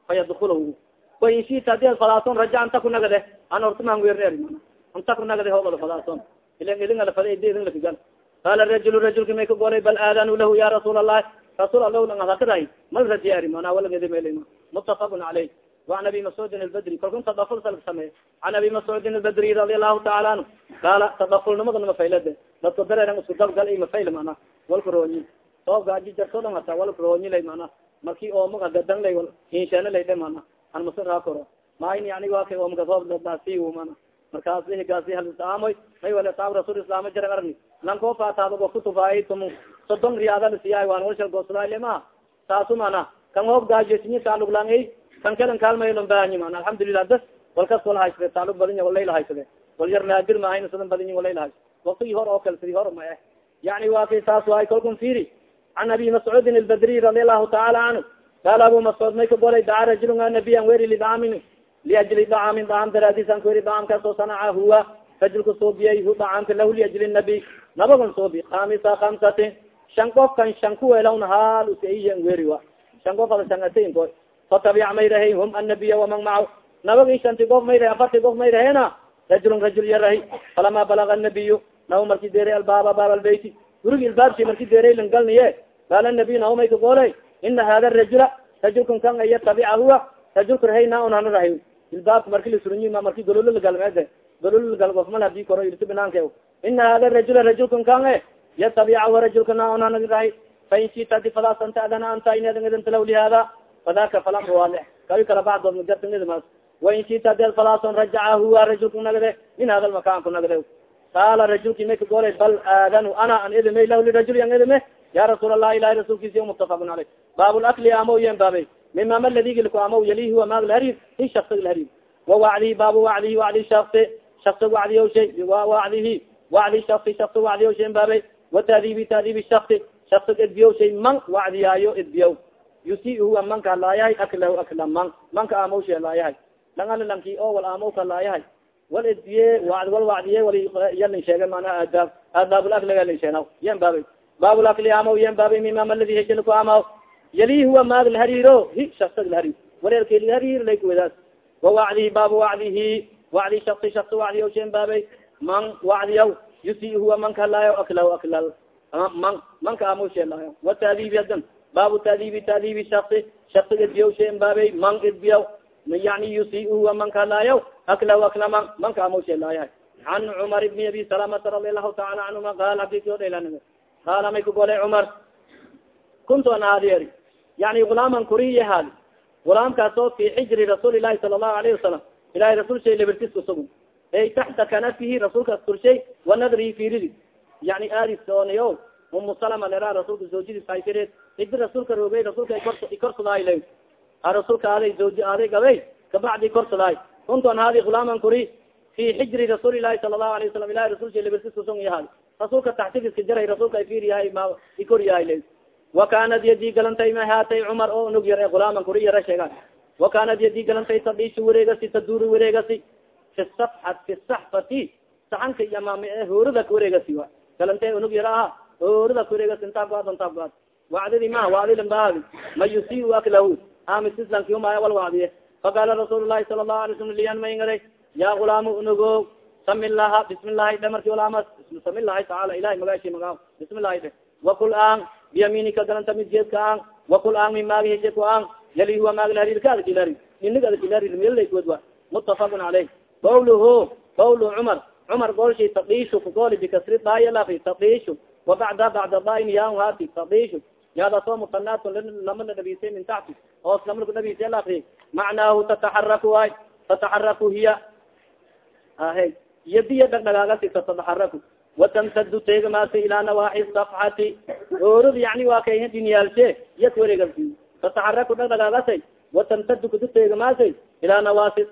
fayadkulahu wain shita hadi ad fadaason raja anta kunagade an ortaman weerneer anta kunagade hoobada fadaason ilan idin ala fada idi idin lakagal qala rajul rajulka may kagolay bal aadanu lahu ya rasuul allahi rasuul alah lang hakadahay mal radiyaari mana walagedimel mutafaqun caleyh وan abi mascudin albadri. Kalkun tadaful sal samey an abi mascudin albadri radi allahu taala anhu. Qaala tadafulnimadana mafaylade dadka dareeran isku dabgal mafayl mana. Walkarooyi soobka aji jartodhan hata walkarooyi lay mana. Marki oomaga gadan lay hinsheene lay dhe mana. An masi raa koro. Maayn yani waa kay oomga soob daasi mana. Markaas higaasi halisaamoy may wala saab rasul islaama jaran arni lankoo faataaba wa kutufaay tum sodon riyaada lasiyaay waan walshal goosadayle ma. Saasu mana. Kan hoob gaajesinya saaluglang kan kalan kaalmaylon bahanyi man alxamdulilah das walkas wala haysade taalug badanya walayla haysade wal yar naadir maahayn sadan badany walayla hays waktigi hor oo kale sidi hor ma eh. Yani waa kay saas waay kolkun firi can abi mascuudin albadriy radi allahu taala canhu qaala abu mascuud may ka daca rajulun anabiyan weri lidaamin liajli dacaamin dacaam daraadisan ku weri dacaamkaas oo sanaca huwa rajulka soobiyay hu dacaamka lahu liajli nabi nabagan soobi kamisa kamsatin shan qof shan ku weelawna haal usaiyan weri wa. Shan qof ada shan atainko fatabic may rahay hum annabiya waman macahu nabagi shanti gof may rahe afarti gof may rahena rajulun rajul yarahay falama balaga nabiyu nabo marki deeray albaaba baab albeyti gurigi ilbaabsi marki deeray langalniye qaala nabiy nabo may kagoolay ina hada rajula rajulkan kan aya tabica huwa rajulka rahay na un hana rahay ilbaabka marki lasurunyi ma marki gololo lagalmede gololo lagal gofmal haddii koro irti binaanka ina hada rajula rajulkan kan e yatabica huwa rajulka na un hana rahay fain shita adi falaasanta adana anta inadangidantalaw lihada fadaka falam waale kawi kala bacdood magartangidmas wain shita del falaason rajaca huwa rajulku nagde min hada lmakan ku nagde qaala rajulki may kagolay bal aadanu ana an idime lah lirajuli an idime ya rasuul allah ilahi rasuulkiisi mutafaqun aleyh baab lakli amo yen baabey mimama ladigilku amo yali huwa maag lharir hi shaksa lharir wawacdihi baabu wacdihi wacdi shaksi shaksa wacdiyo shay wacdihi wacdi shaksi shaksa wacdiyo shay baabey watadibi tadibi shaksi shaksa edbiyo man wacdiyaayo edbiyo yusi huwa manka halaayahay aklahu akla man manka amo shay halaayahay langala lanki o kalaayahay wal edbiye wad yalin sheegay manaa aadaab aadaabulakliga lin sheena yen baabey baabulakli amaw yen baabey mimama ladi hejilku amaw yali huwa maag lhariiro hi shaksa lharir waleelka lharir lakwadaas wawacdihi baabu wacdihi wacdi shasi shasi wacdiyaw shen baabey man wacdiyaw yusi huwa manka halaayo aklahu aklal man manka amo sheelaayo watadibi adan baabu tadibi tadibi shasi shasi edbiyaw shen baabey man edbiyaw yani yusi huwa manka halaayo aklahu akla man manka amo sheelaayahay an cumar bni abi salamata radi allahu taala canhuma qaal hadisodhelan qaala may kagolay cumar kuntu an haadi eri yani gulaaman kuriya haadi gulaamkaas oo fi xijri rasuuli lahi sala allahu alayhi wasalam ilahay rasul shay libertis kusugun ey taxta kanafihi rasuulkaas kurshay wanadrihi firidi yani aadis oonio umu salama lera rasuulka zawjadiis haysireed idi rasuulka roogay rasuulka ikorsudaay la a rasuulka aaday zawji aaday gabay kabacdi korsadaay kuntu an haadi gulaaman kuri fi xijri rasuuli lahi sala allahu alayh wasalam ilahi rasul shay libertis kusugun yahaadi rasuulka taxtidiska jaray rasuulka ay fir yahay ma ikor yahay la wakanad yadi galantay ma haatay cumar oo nug yar gulaaman kuri yara sheegaan. Wakanad yadi galantay tadishu wareegasi taduri wareegasi fi safat fi saxfati saxanka iyo maam hoorada kawareegasi wa. Galantay unug yar aha intaa kuad intaa kuad wacdidi ma wacdilambahadi ma yusiu aklahu amis islankiumaya wal wacdiye faqala rasuul lahi sala lahu alay slam liyan mayngaday ya gulaamu unugo sami laha bismi llahi dhe marki ulaamas sami lahi taala ilahay magashi magaa bismi llahi dhe wakul an biyaminika galanta midgeedka an wakul an min maagi hejeko an yali huwa maag lharirka adkilari inig adkilari melakood wa. Mutafaqun caleyh qawluhu qawlu cumar cumar golshay tadishu kugoli bikasri daayalafi tadishu wabacda bacda dain yan hati tadishu yaadaasoo musanaat lama la dhabisay min taxti hoos lama kudhabisay lafri macnaahu tataxaraku ay tataxaraku hiya ahe yadiya dhagdhagaagasi tatataxaraku watamtadu teegamaasa ilaa nawaaxi safxati oorod yani waa kay dhinyaalshe iya kawareegasi tataxaraku dhagdhagaagasa watamtadu kudu teegamaasa ilaa nawaasi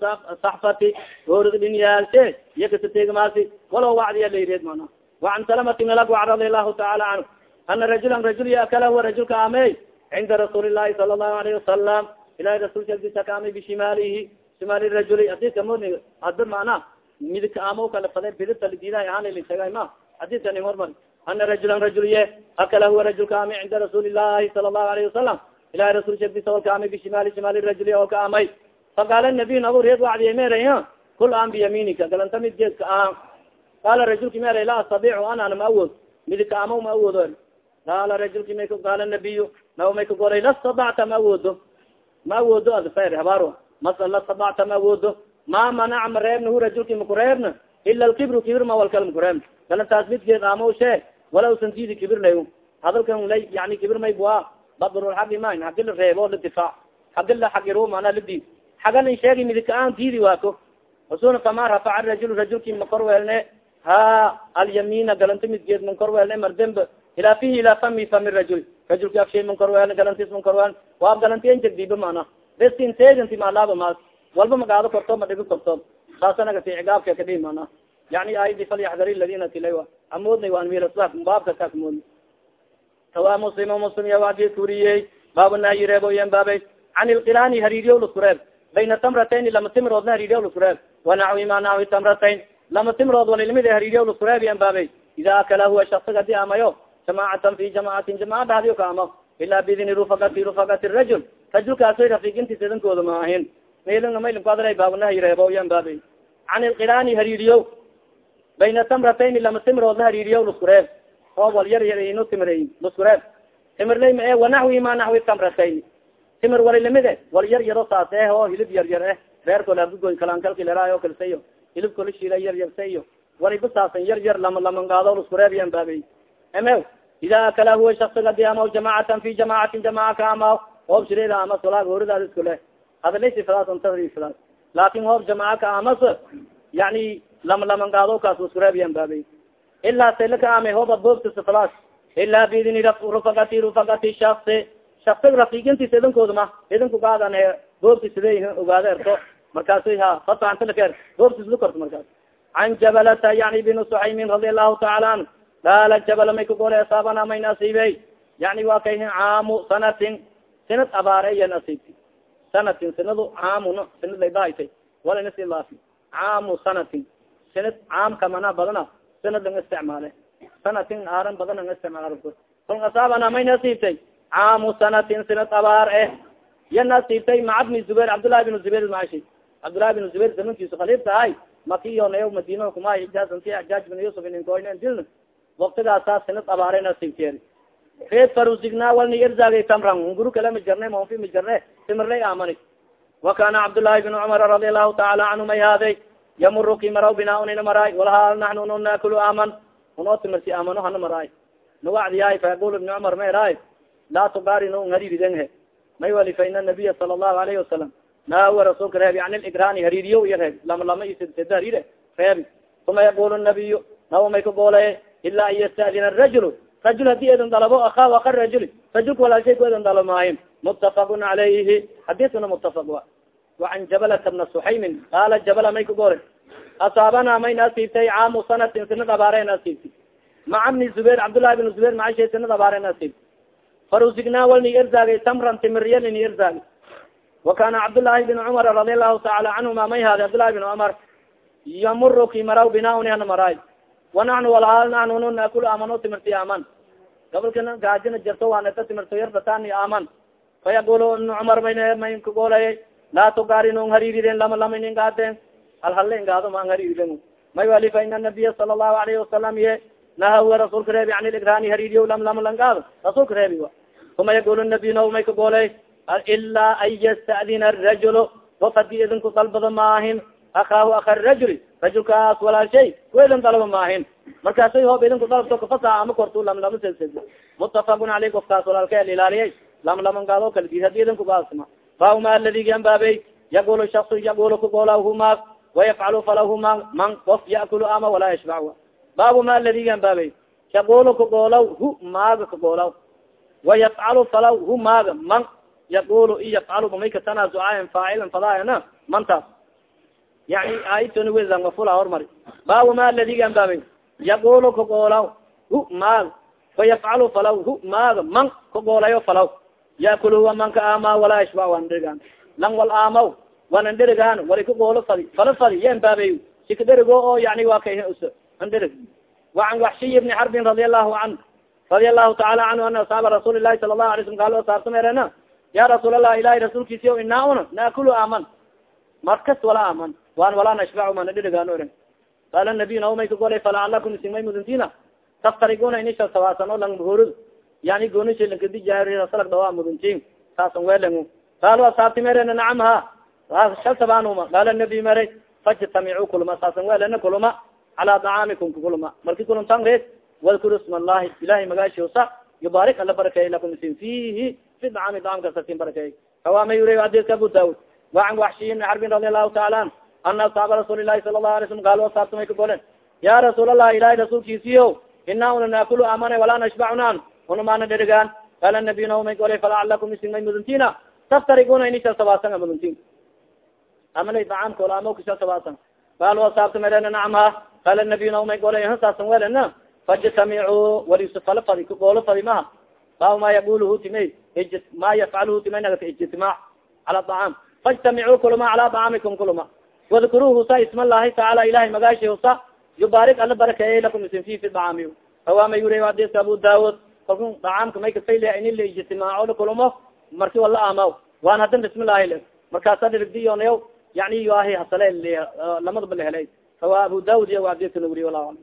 saxfati oorod dhinyaalshe iya kasa teegamaasi walaw wacdiya layreed mana wacan salamati nalagwac radi allahu taala canhu ana rajulan rajul yakala huwa rajulka amey cinda rasuuli llahi sala allahu alayhi wasalam ilahi rasulka agdisa ka amay bishimaalihi shimaali rajuli adika moni hada mana midka amo kala fade biditalidiidahay ahaanlasheegay ma xadiiskani hormar ana rajulan rajul ye akala huwa rajulka amay cinda rasuuli llahi sala allahu alayhi wasalam ilahi rasul shagdisa wal ka amay bishimaali shimaali rajuli oo ka amay faqaala nabiy nabu reed wacdiya meray kul an biyaminika galanta mid geedka aha qaala rajulki meray la astabicu anana ma awood midka ama ma awoodo qaala rajulki may qaala nabiyu naba may kagoray lastabacta ma awoodo ma awoodo adfer habaaro masa lastabacta ma awoodo ma manac ma reebna hu rajulki makureebna ila lkibru kibir ma walkal makureebna galantaas midgeed amo shee wala usan diidi kibir lay hadalkan lay yani kibir may bua badrulxaqi ma hagi la reebo la difaac hagi la xagiro mana la diid xagalin sheegi midika aan diidi waako usuna fama rafaca rajul rajulki makor weelne ha alyamina galanta midgeed man kor weelne mardemba ilaa fihi ilaa fami fami rajul rajulki afshay man kor weelne galantis man kor weelne waa galanti enjagdiba mana beskin teeganti malaaba maas walba magaado korto ma dhibi korto saasanaga si cigaabka kadhihi mana yani aayadi falyaxdari ladina tilay amoodnay waan milasla baabka kaas moodna tawa muslim muslim ya wadi kuriyey baab nahyi reeboyen baabay can ilqirani hariiriyo lusku reeb bayna tamratayn lama timroodna hariiriyo lusku reeb wanawi ma nawi tamratayn lama timrood walilmid hariiriyo lusku reeb yan baabay ida akala huwa shaksiga adi amayo jamacatan fi jamacatin jamaca dhahdiyo ka amo ila bidini rufakati rufakati rajul rajulkaasoy rafiigintiisa idankooda ma ahin maylin maylin kuadra baabnahyi reeboyan baabay can ilqirani hariiriyo bayna tamratayn lama timroodna hariiriyo lusku reeb oo wal yar yar inu timrey luskureeb timirley ma e wanaxwi ma naxwi tamratayn timir walilamide wal yar yaro saas eh oo hilib yar yar eh reerkolagugoy kalankalki leraayo kalsayo hilib kola shiila yar yarsayo waliba saasan yar yar lama lamangaado luskureeb yan baabey emew ida akala huwa shaksiga di amaw jamacatan fi jamacatin jamaca ka amaw oob shireda ama solaag horidaas iskule hadalay sifadaas untadri sidaas laakin hoob jamaca ka amas yani lama laman gaado kaas iskureebiyan baabay. Ilaa selaka amay hooba boogtasatabaas ilaa bidini rufakati rufakati shasi shakig rafiigintiisa idinkooda ma idinku gaadan boogti sidey ogaada erto markaasy ha fatantalaka boogtis lukorto markaas. Can jabalata yani binu suxaymin radi allahu taala anhu qaala jabala may kagole asaabana may nasiibey yani waa kay caamu sanatin. Sinad abaare iya nasiibti. Sanatin sinadu caamuna sinad laydahaytay wala nasilaafi caamu sanatin. Sinad caamka mana badana sanad lang isticmaale. Sanatin aaran badan lang isticmaal kal asaabana may nasiibtay. Caamu sanatin sinad abaar eh. Ya nasiibtay maca bni zubair cabdullahi bin zubair maashi cabdullahi bin zubair zamankiisu khaliif tahay? Makiyo nayo madina kumay ijaasanti ajaaj bin yusuf ininkoynen dilna waktigaasaa sinad abaare nasiibteeri reed farusignaa walni irzaagay tamran guru kale ma jarne maonfi ma jarne timirlay aamani wa kana cabdullahi bin cumar radi allahu taala canhu may haaday yamuru ki maraw bina unina maraay walaha naxnu no naakulu aman. Unoo timirsi amano hana maraay nawacdiyahay fayaqul ibni cumar mayraay laa tugaarino ngaribidenhe may wali fa ina nabiya sala allahu alayhi wasalam naawa rasuulka reebi an iligraani hariiriyo iya reebi. Lama lama iyo sida hariire reebi. Uma yaqul nabiyu nawa may kagoolaye ila an yastadina rajul rajul haddii edan dalabo aka aka rajul rajulka walaalshay ku edan dalo maahin mutafaqun calayhi hadiskana mutafaq wa. Wacan jabalata bna suxaymin qaala jabala may kagoole asaabana may nasiibtay caamu sanatin sinad abaare nasiibti. Maca bni zubair cabdullahi bn zubair macashe sinad abaare nasiibti. Farusignaa walni irzaagay tamran timiriyalini irzaagi wa kana cabdullaahi bin cumar radi allahu taala canhuma may haadi cabdullahi bin cumar yamuru ki maraw binauni hana maraay wa naxnu walhaal naxnu nu naakul amano timirti aman gabalkana gaajina jarto waaneta timirto yardatani aman fayaqulu ibnu cumar mayn mayn kagoolay laa tugaarinon hariiriden lama lama inin gaadeen hal halle ingaado maan hariiriden may wali fa ina nabiya sala allahu alayhi wasalam ye nahawa rasuulka reebi an iligraani hariiriyo lam lama langaado rasuulka reebi wa uma yaqul nabiy na may kagoolay ilaa an yastadina arajulu of haddii idinku dalbado maahin akaahu aka rajuli rajulkaas walaashay kuedan dalaba maahin markaasay hoob idinku dalabto kafasa ama kortu lam lama selsel mutafaqun aley kofkaas walaalka ilaaliyay lam laman gaado kala di haddii idinku gaasma fauma aladigi ambaabey yaqulu shaksu yaqulu kagoola huma wayafcalu falahuma man of yakulu ama walaa yashbac baabu ma aladigi ambaabey yaqulu kagoolaw hu maaga kagoolaw wayafcalu falaw maaga man yaqulu i yafcalu mamay katanaazucaayan faacilan fadaayana mantaas yani aitoni wesan mafula hormari baabu ma aladiga ambaabey yaqulu kagoolaw hu maag fayafcalu falaw hu maaga man kagoolayo falaw yakul huwa manka ama walaa yashba wan dherigaan lang wal aamaw wanan dherigaan wali kagoolo fadi fala fadi ya ambaabey sika dherigo oo yani waa kay andherig wacan waxshiy bni xarbin radi allahu an radi allahu taala canhu ana asxaaba rasuuli lahi sala lahu alay slam kaalo asaartamerena ya rasuul allah ilahi rasuulkiisiyo inaa una naakulu aman markas wala aman waan walaa nashbac mana dhirigaan oren qaala nabiy naumay kagolay falacalakum isimay muduntina taftariguna inisha sawaasano lang mahorud yani gonishilankadijasalag dhawaa muduntin saasan welang qaalo asaabti merena nacam ha shaltabanuma qaala nabiy mere fajtamicu kuluma. Saasan welena kuluma. Calaa dacaamikum kuluma. Marki kulumtan reed wadkuru isma allahi ilahay magaashiosa yubaarik ala barakeey lakum isin fihi fi dacaami dacaamka sasin barakeey kawaama yuri hadiska abu daud wacan waxshiyi bni xarbin radi allahu taala an ana asxaaba rasuuli lahi sala lahu alay slam gaalo asaabtamay ka golen ya rasuul allah ilahay rasuulkiisiyo ina una naakulu amane walaa nashbacunaan una maana dherigaan qaala nabiy naumay golay falacalakum isin may muduntina taftariguna inisha sabaasan muduntin amanay dacaamka wala ama kisha sabaasan gaalo asaabta melena nacam ha qaala nabiy naumay golay saasan welena fajtamicu walisufala fadi kagoolo fadi maha baa ma yaquluhu timay ma yafcaluhu timay nagata ijtimaac cala acaam fajtamicuu kuluma cala dacaamikum kuluma wadkuruu husa isma allahi tacaala ilahay magaashi husa yubaarik ala barakeeyey lakum isin fi fi dacaami hawaama yuri hadiska abu daawud kalku dacaamka may kafayl in la ijtimaaco la kulumo marki wala amaw waan hadan bismi llahi le markaasa dhirigdiyonayaw yani yoahi hasale lamadaba la helay hawa abu daawud iyo hadiska na wuriy wala alam